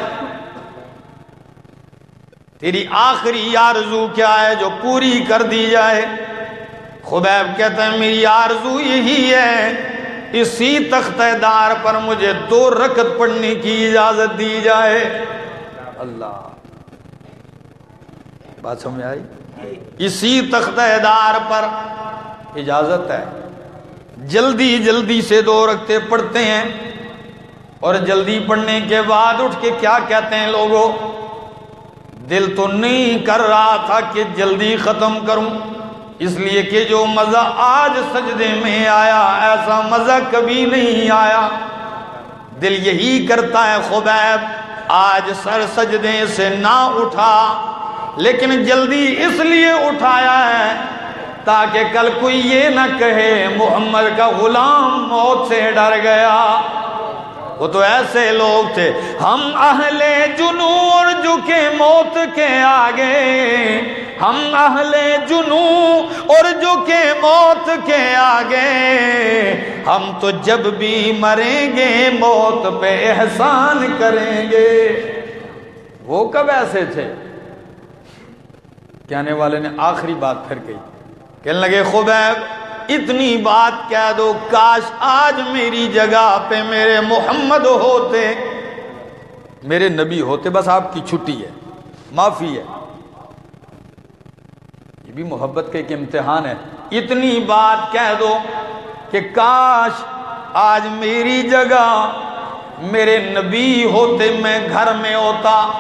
A: تیری آخری آرزو کیا ہے جو پوری کر دی جائے؟ خبیب کہتے ہیں میری آرزو یہی ہے، اسی تخت دار پر مجھے دو رکت پڑھنے کی اجازت دی جائے۔ اللہ۔ بات سمجھ آئی؟ اسی تخت دار پر اجازت ہے۔ جلدی جلدی سے دو رکھتے پڑھتے ہیں۔ اور جلدی پڑھنے کے بعد اٹھ کے کیا کہتے ہیں لوگوں دل تو نہیں کر رہا تھا کہ جلدی ختم کروں، اس لیے کہ جو مزہ آج سجدے میں آیا، ایسا مزہ کبھی نہیں آیا۔ دل یہی کرتا ہے خبیب آج سر سجدے سے نہ اٹھا، لیکن جلدی اس لیے اٹھایا ہے تاکہ کل کوئی یہ نہ کہے، محمد کا غلام موت سے ڈر گیا۔ وہ تو ایسے لوگ تھے۔ ہم اہل جنو جھکے موت کے آگے۔ ہم اہل جنو اور جھکے موت کے آگے۔ ہم تو جب بھی مریں گے، موت پہ احسان کریں گے۔ وہ کب ایسے تھے؟ کہنے والے نے آخری بات پھر کہی۔ کہنے لگے، خبیب اتنی بات کہہ دو، کاش آج میری جگہ پہ میرے محمد ہوتے۔ میرے نبی ہوتے، بس آپ کی چھٹی ہے، معافی ہے۔ یہ بھی محبت کا ایک امتحان ہے۔ اتنی بات کہہ دو کہ کاش آج میری جگہ میرے نبی ہوتے، میں گھر میں ہوتا۔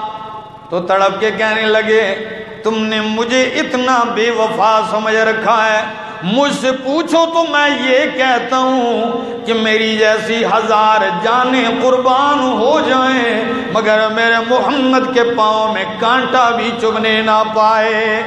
A: تو تڑپ کے کہنے لگے، تم نے مجھے اتنا بے وفا سمجھ رکھا ہے۔ مجھ سے پوچھو تو میں یہ کہتا ہوں کہ میری جیسی ہزار جانیں قربان ہو جائیں، مگر میرے محمد کے پاؤں میں کانٹا بھی چبنے نہ پائے۔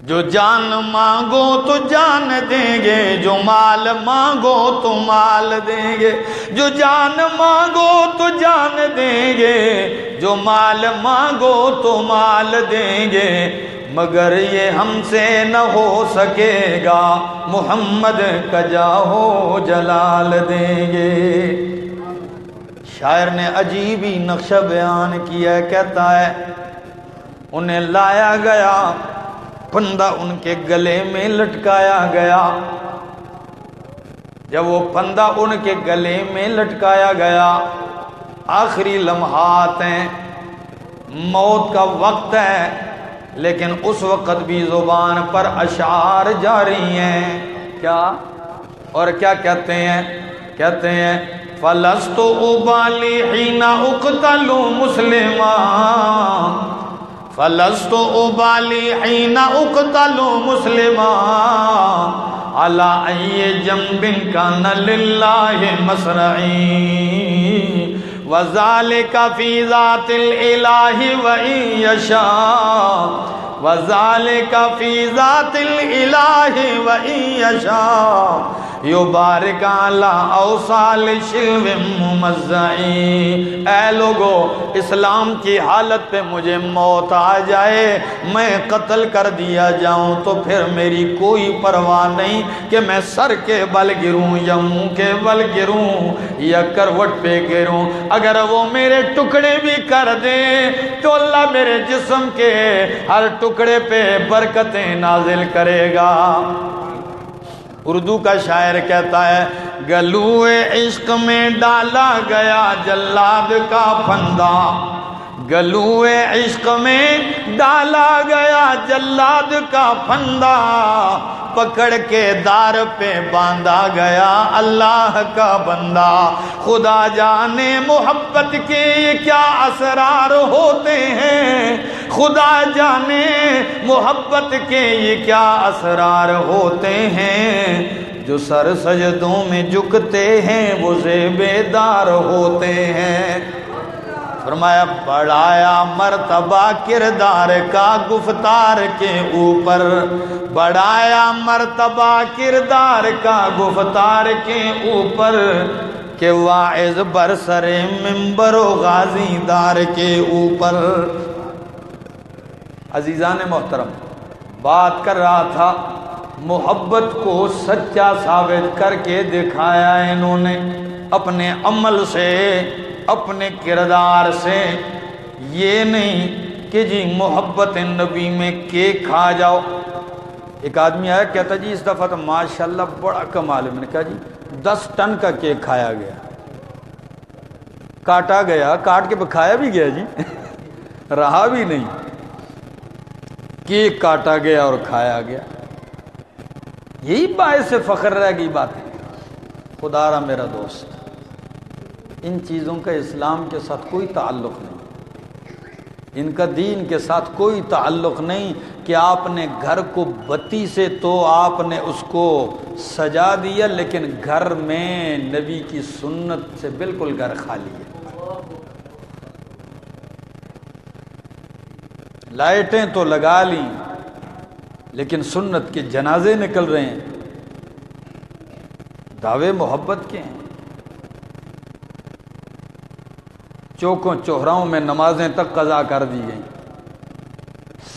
A: جو جان مانگو تو جان دیں گے، جو مال مانگو تو مال دیں گے۔ جو جان مانگو تو جان دیں گے، جو مال مانگو تو مال دیں گے۔ مگر یہ ہم سے نہ ہو سکے گا۔ محمد کجا ہو جلال دیں گے۔ شاعر نے عجیب ہی نقشہ بیان کیا، کہتا ہے، انہیں لایا گیا پندہ ان کے گلے میں لٹکایا گیا۔ جب وہ پندہ ان کے گلے میں لٹکایا گیا، آخری لمحات ہیں۔ موت کا وقت ہے۔ لیکن اس وقت بھی زبان پر اشعار جاری ہیں۔ کیا؟ اور کیا کہتے ہیں؟ کہتے ہیں فلسط ابالی حین اقتلو مسلمان فلسط ابالی حین اقتل مسلمان علا ای جنب کان للہ مسرعی وَذَلِكَ فِي ذَاتِ الْإِلَٰهِ الالہ يَشَاءُ وَذَلِكَ فِي ذَاتِ الْإِلَٰهِ الالہ يَشَاءُ یشاء یبارک علی اوصال شلو ممزعی۔ اے لوگو، اسلام کی حالت پہ مجھے موت آ جائے، میں قتل کر دیا جاؤں تو پھر میری کوئی پرواہ نہیں کہ میں سر کے بل گروں یا منہ کے بل گروں یا کروٹ پہ گروں۔ اگر وہ میرے ٹکڑے بھی کر دیں تو اللہ میرے جسم کے ہر ٹکڑے پہ برکتیں نازل کرے گا۔ اردو کا شاعر کہتا ہے گلوئے عشق میں ڈالا گیا جلاد کا پھندا۔ گلو عشق میں ڈالا گیا جلاد کا پھندا پکڑ کے دار پہ باندھا گیا اللہ کا بندہ خدا جانے محبت کے کیا اسرار ہوتے ہیں خدا جانے محبت کے یہ کیا اسرار ہوتے ہیں جو سر سجدوں میں جھکتے ہیں وہ زیبیدار ہوتے ہیں فرمایا، بڑھایا مرتبہ کردار کا گفتار کے اوپر۔ بڑھایا مرتبہ کردار کا گفتار کے اوپر کہ واعظ برسر ممبر و غازی دار کے اوپر۔ عزیزان محترم، بات کر رہا تھا، محبت کو سچا ثابت کر کے دکھایا انہوں نے اپنے عمل سے۔ اپنے کردار سے۔ یہ نہیں کہ جی محبت نبی میں کیک کھا جاؤ۔ ایک آدمی آیا، کہتا جی اس دفعہ تو ماشاءاللہ بڑا کمال ہے۔ میں نے کہا جی دس ٹن کا کیک کھایا گیا۔ کاٹا گیا، کاٹ کے کھایا بھی گیا جی۔ رہا بھی نہیں۔ کیک کاٹا گیا اور کھایا گیا۔ یہی باعث فخر رہ گئی بات خدا را میرا دوست۔ ان چیزوں کا اسلام کے ساتھ کوئی تعلق نہیں۔ ان کا دین کے ساتھ کوئی تعلق نہیں کہ آپ نے گھر کو بتی سے تو آپ نے اس کو سجا دیا، لیکن گھر میں نبی کی سنت سے بالکل گھر خالی ہے۔ لائٹیں تو لگا لیں، لیکن سنت کے جنازے نکل رہے ہیں۔ دعوے محبت کے ہیں۔ چوکوں چوہراؤں میں نمازیں تک قضا کر دی گئیں۔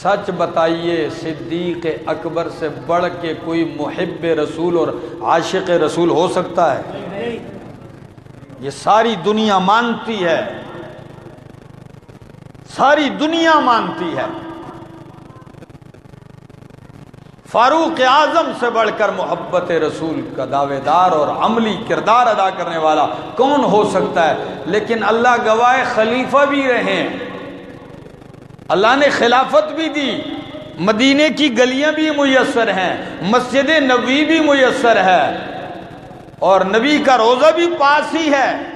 A: سچ بتائیے، صدیق اکبر سے بڑھ کے کوئی محب رسول اور عاشق رسول ہو سکتا ہے؟ یہ ساری دنیا مانتی ہے۔ ساری دنیا مانتی ہے۔ فاروق اعظم سے بڑھ کر محبت رسول کا دعوے دار اور عملی کردار ادا کرنے والا کون ہو سکتا ہے؟ لیکن اللہ گواہ خلیفہ بھی رہے اللہ نے خلافت بھی دی۔ مدینے کی گلیاں بھی میسر ہیں۔ مسجد نبی بھی میسر ہے۔ اور نبی کا روزہ بھی پاس ہی ہے۔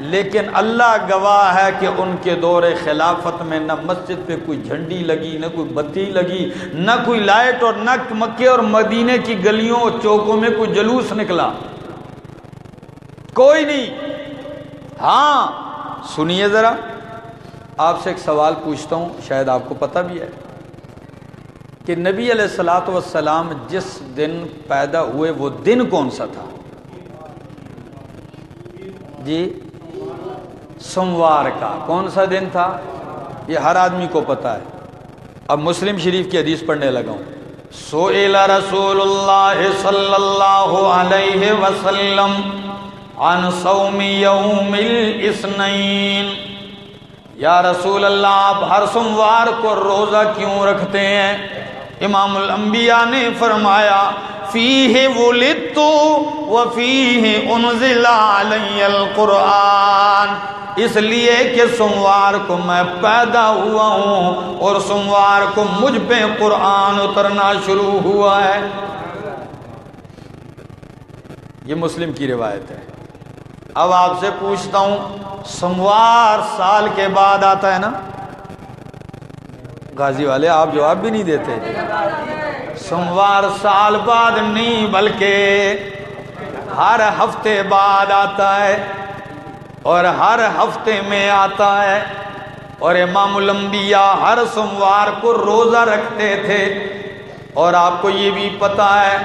A: لیکن اللہ گواہ ہے کہ ان کے دور خلافت میں نہ مسجد پہ کوئی جھنڈی لگی، نہ کوئی بتی لگی، نہ کوئی لائٹ اور نہ مکے اور مدینے کی گلیوں اور چوکوں میں کوئی جلوس نکلا۔ کوئی نہیں۔ ہاں سنیے ذرا، آپ سے ایک سوال پوچھتا ہوں، شاید آپ کو پتہ بھی ہے کہ نبی علیہ السلاۃ وسلام جس دن پیدا ہوئے، وہ دن کون سا تھا؟ جی؟ سوموار کا، کون سا دن تھا؟ یہ ہر آدمی کو پتا ہے۔ اب مسلم شریف کی حدیث پڑھنے لگا ہوں۔ سو رسول اللہ صلی اللہ علیہ وسلم عن صوم یوم الاسنین یا رسول اللہ، آپ ہر سوموار کو روزہ کیوں رکھتے ہیں؟ امام الانبیاء نے فرمایا، فیہ ولدتو وفیہ انزل علی القرآن۔ اس لیے کہ سوموار کو میں پیدا ہوا ہوں اور سوموار کو مجھ پہ قرآن اترنا شروع ہوا ہے۔ یہ مسلم کی روایت ہے۔ اب آپ سے پوچھتا ہوں، سوموار سال کے بعد آتا ہے نا؟ غازی والے آپ جواب بھی نہیں دیتے۔ سوموار سال بعد نہیں، بلکہ ہر ہفتے بعد آتا ہے اور ہر ہفتے میں آتا ہے۔ اور امام الانبیاء ہر سوموار کو روزہ رکھتے تھے۔ اور آپ کو یہ بھی پتا ہے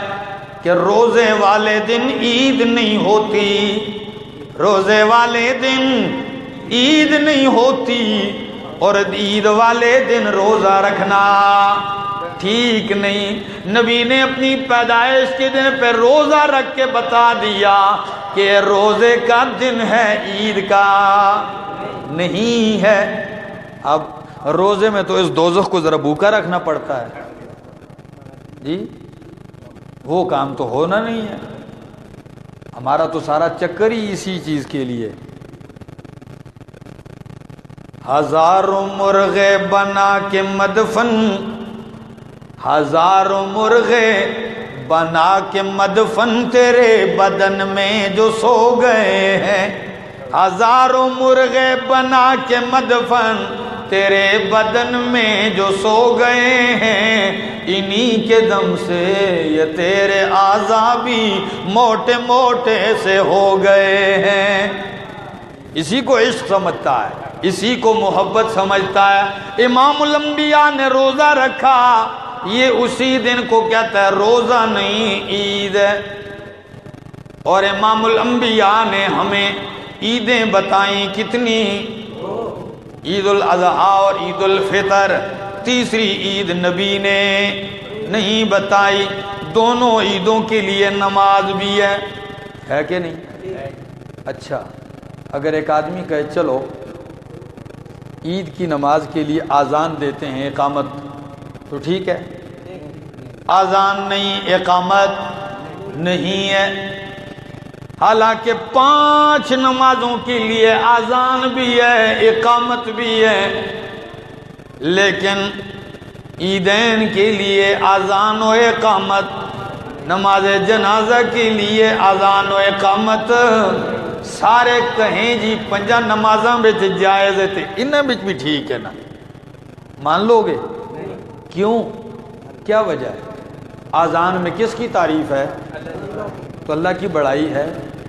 A: کہ روزے والے دن عید نہیں ہوتی۔ روزے والے دن عید نہیں ہوتی۔ اور عید والے دن روزہ رکھنا۔ ٹھیک نہیں، نبی نے اپنی پیدائش کے دن پہ روزہ رکھ کے بتا دیا کہ روزے کا دن ہے عید کا۔ نہیں ہے۔ اب روزے میں تو اس دوزخ کو ذرا بھوکا رکھنا پڑتا ہے۔ جی وہ کام تو ہونا نہیں ہے۔ ہمارا تو سارا چکر ہی اسی چیز کے لیے۔ ہزاروں مرغے بنا کے مدفن ہزاروں مرغے بنا کے مدفن، تیرے بدن میں جو سو گئے ہیں۔ ہزاروں مرغے بنا کے مدفن، تیرے بدن میں جو سو گئے ہیں۔ انہی کے دم سے یہ تیرے بھی موٹے موٹے سے ہو گئے ہیں۔ اسی کو عشق سمجھتا ہے۔ اسی کو محبت سمجھتا ہے۔ امام الانبیاء نے روزہ رکھا۔ یہ اسی دن کو کہتا ہے، روزہ نہیں، عید ہے۔ اور امام الانبیاء نے ہمیں عیدیں بتائیں کتنی؟ عید الاضحیٰ اور عید الفطر۔ تیسری عید نبی نے نہیں بتائی۔ دونوں عیدوں کے لیے نماز بھی ہے۔ ہے کہ نہیں؟ اچھا اگر ایک آدمی کہے، چلو عید کی نماز کے لیے آزان دیتے ہیں اقامت، تو ٹھیک ہے۔ آزان نہیں، اقامت نہیں ہے۔ حالانکہ پانچ نمازوں کے لیے آزان بھی ہے، اقامت بھی ہے۔ لیکن عیدین کے لیے آزان و اقامت، نماز جنازہ کے لیے آزان و اقامت سارے کہیں جی پنجا نمازاں بچ جائز تھے ان بچ بھی ٹھیک ہے نا؟ مان لو گے؟ کیوں؟ کیا وجہ ہے؟ آزان میں کس کی تعریف ہے؟ تو اللہ کی بڑائی ہے،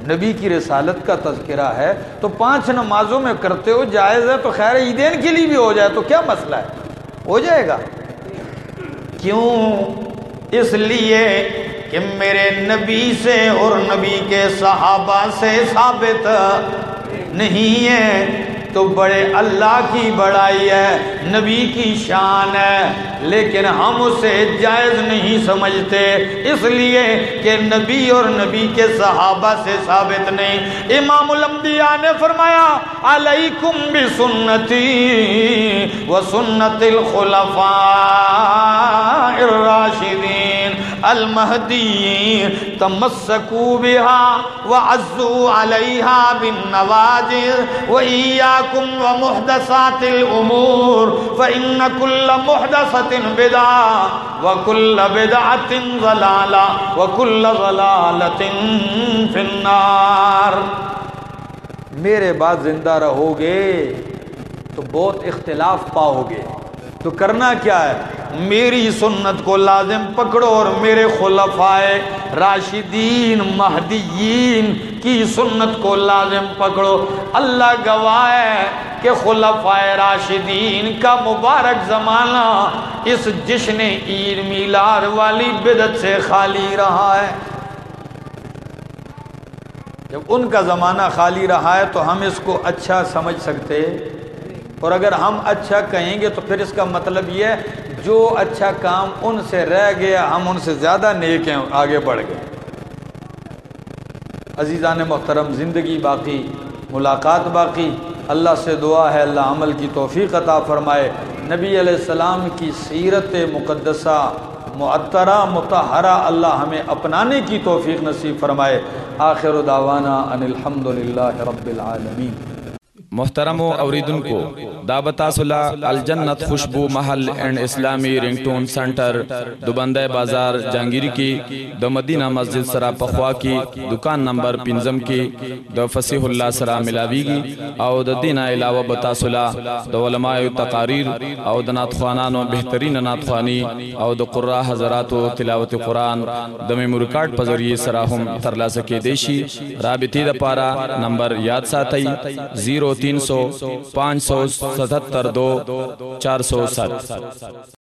A: نبی کی رسالت کا تذکرہ ہے، تو پانچ نمازوں میں کرتے ہو جائز ہے تو خیر عیدین کے لیے بھی ہو جائے تو کیا مسئلہ ہے؟ ہو جائے گا؟ کیوں؟ اس لیے کہ میرے نبی سے اور نبی کے صحابہ سے ثابت نہیں ہے، تو بڑے اللہ کی بڑائی ہے، نبی کی شان ہے، لیکن ہم اسے جائز نہیں سمجھتے۔ اس لیے کہ نبی اور نبی کے صحابہ سے ثابت نہیں۔ امام الانبیاء نے فرمایا، علیکم بسنتی و سنت الخلفاء الراشدین۔ المہدین تمسکو بہا وعزو علیہا بالنواجر وإياكم إياكم ومحدثات الأمور فإن كل محدثة بدعة وكل بدعة ضلالة وكل ضلالة في النار. میرے بعد زندہ رہو گے تو بہت اختلاف پاؤ گے تو کرنا کیا ہے؟ میری سنت کو لازم پکڑو اور میرے خلفائے راشدین، مہدیین کی سنت کو لازم پکڑو۔ اللہ گواہ ہے کہ خلفائے راشدین کا مبارک زمانہ اس جشن عید میلاد والی بدت سے خالی رہا ہے۔ جب ان کا زمانہ خالی رہا ہے تو ہم اس کو اچھا سمجھ سکتے۔ اور اگر ہم اچھا کہیں گے تو پھر اس کا مطلب یہ ہے جو اچھا کام ان سے رہ گیا، ہم ان سے زیادہ نیک ہیں، آگے بڑھ گئے۔ عزیزان محترم، زندگی باقی، ملاقات باقی۔ اللہ سے دعا ہے، اللہ عمل کی توفیق عطا فرمائے۔ نبی علیہ السلام کی سیرت مقدسہ، معطرہ متحرہ اللہ ہمیں اپنانے کی توفیق نصیب فرمائے۔ آخر دعوانا ان الحمد للہ رب العالمین۔
B: محترم و اوریدن کو دابتا صلح الجنت خوشبو محل اینڈ اسلامی رنگٹون سنٹر دوبندہ بازار جانگیری کی دو مدینہ مسجد سرا پخوا کی دکان نمبر پنزم کی دو فسیح اللہ سرا ملاوی گی او دو دینہ علاوہ بتا صلح دو علماء تقاریر او دو ناتخوانان و بہترین ناتخوانی او دو قرآ حضرات و تلاوت قرآن دو میمورکارڈ پذریع سرا ہم ترلا سکے دیشی رابطی دا پارا نمبر یاد ساتھی زیرو تین سو پانچ سو ستتر دو چار سو سات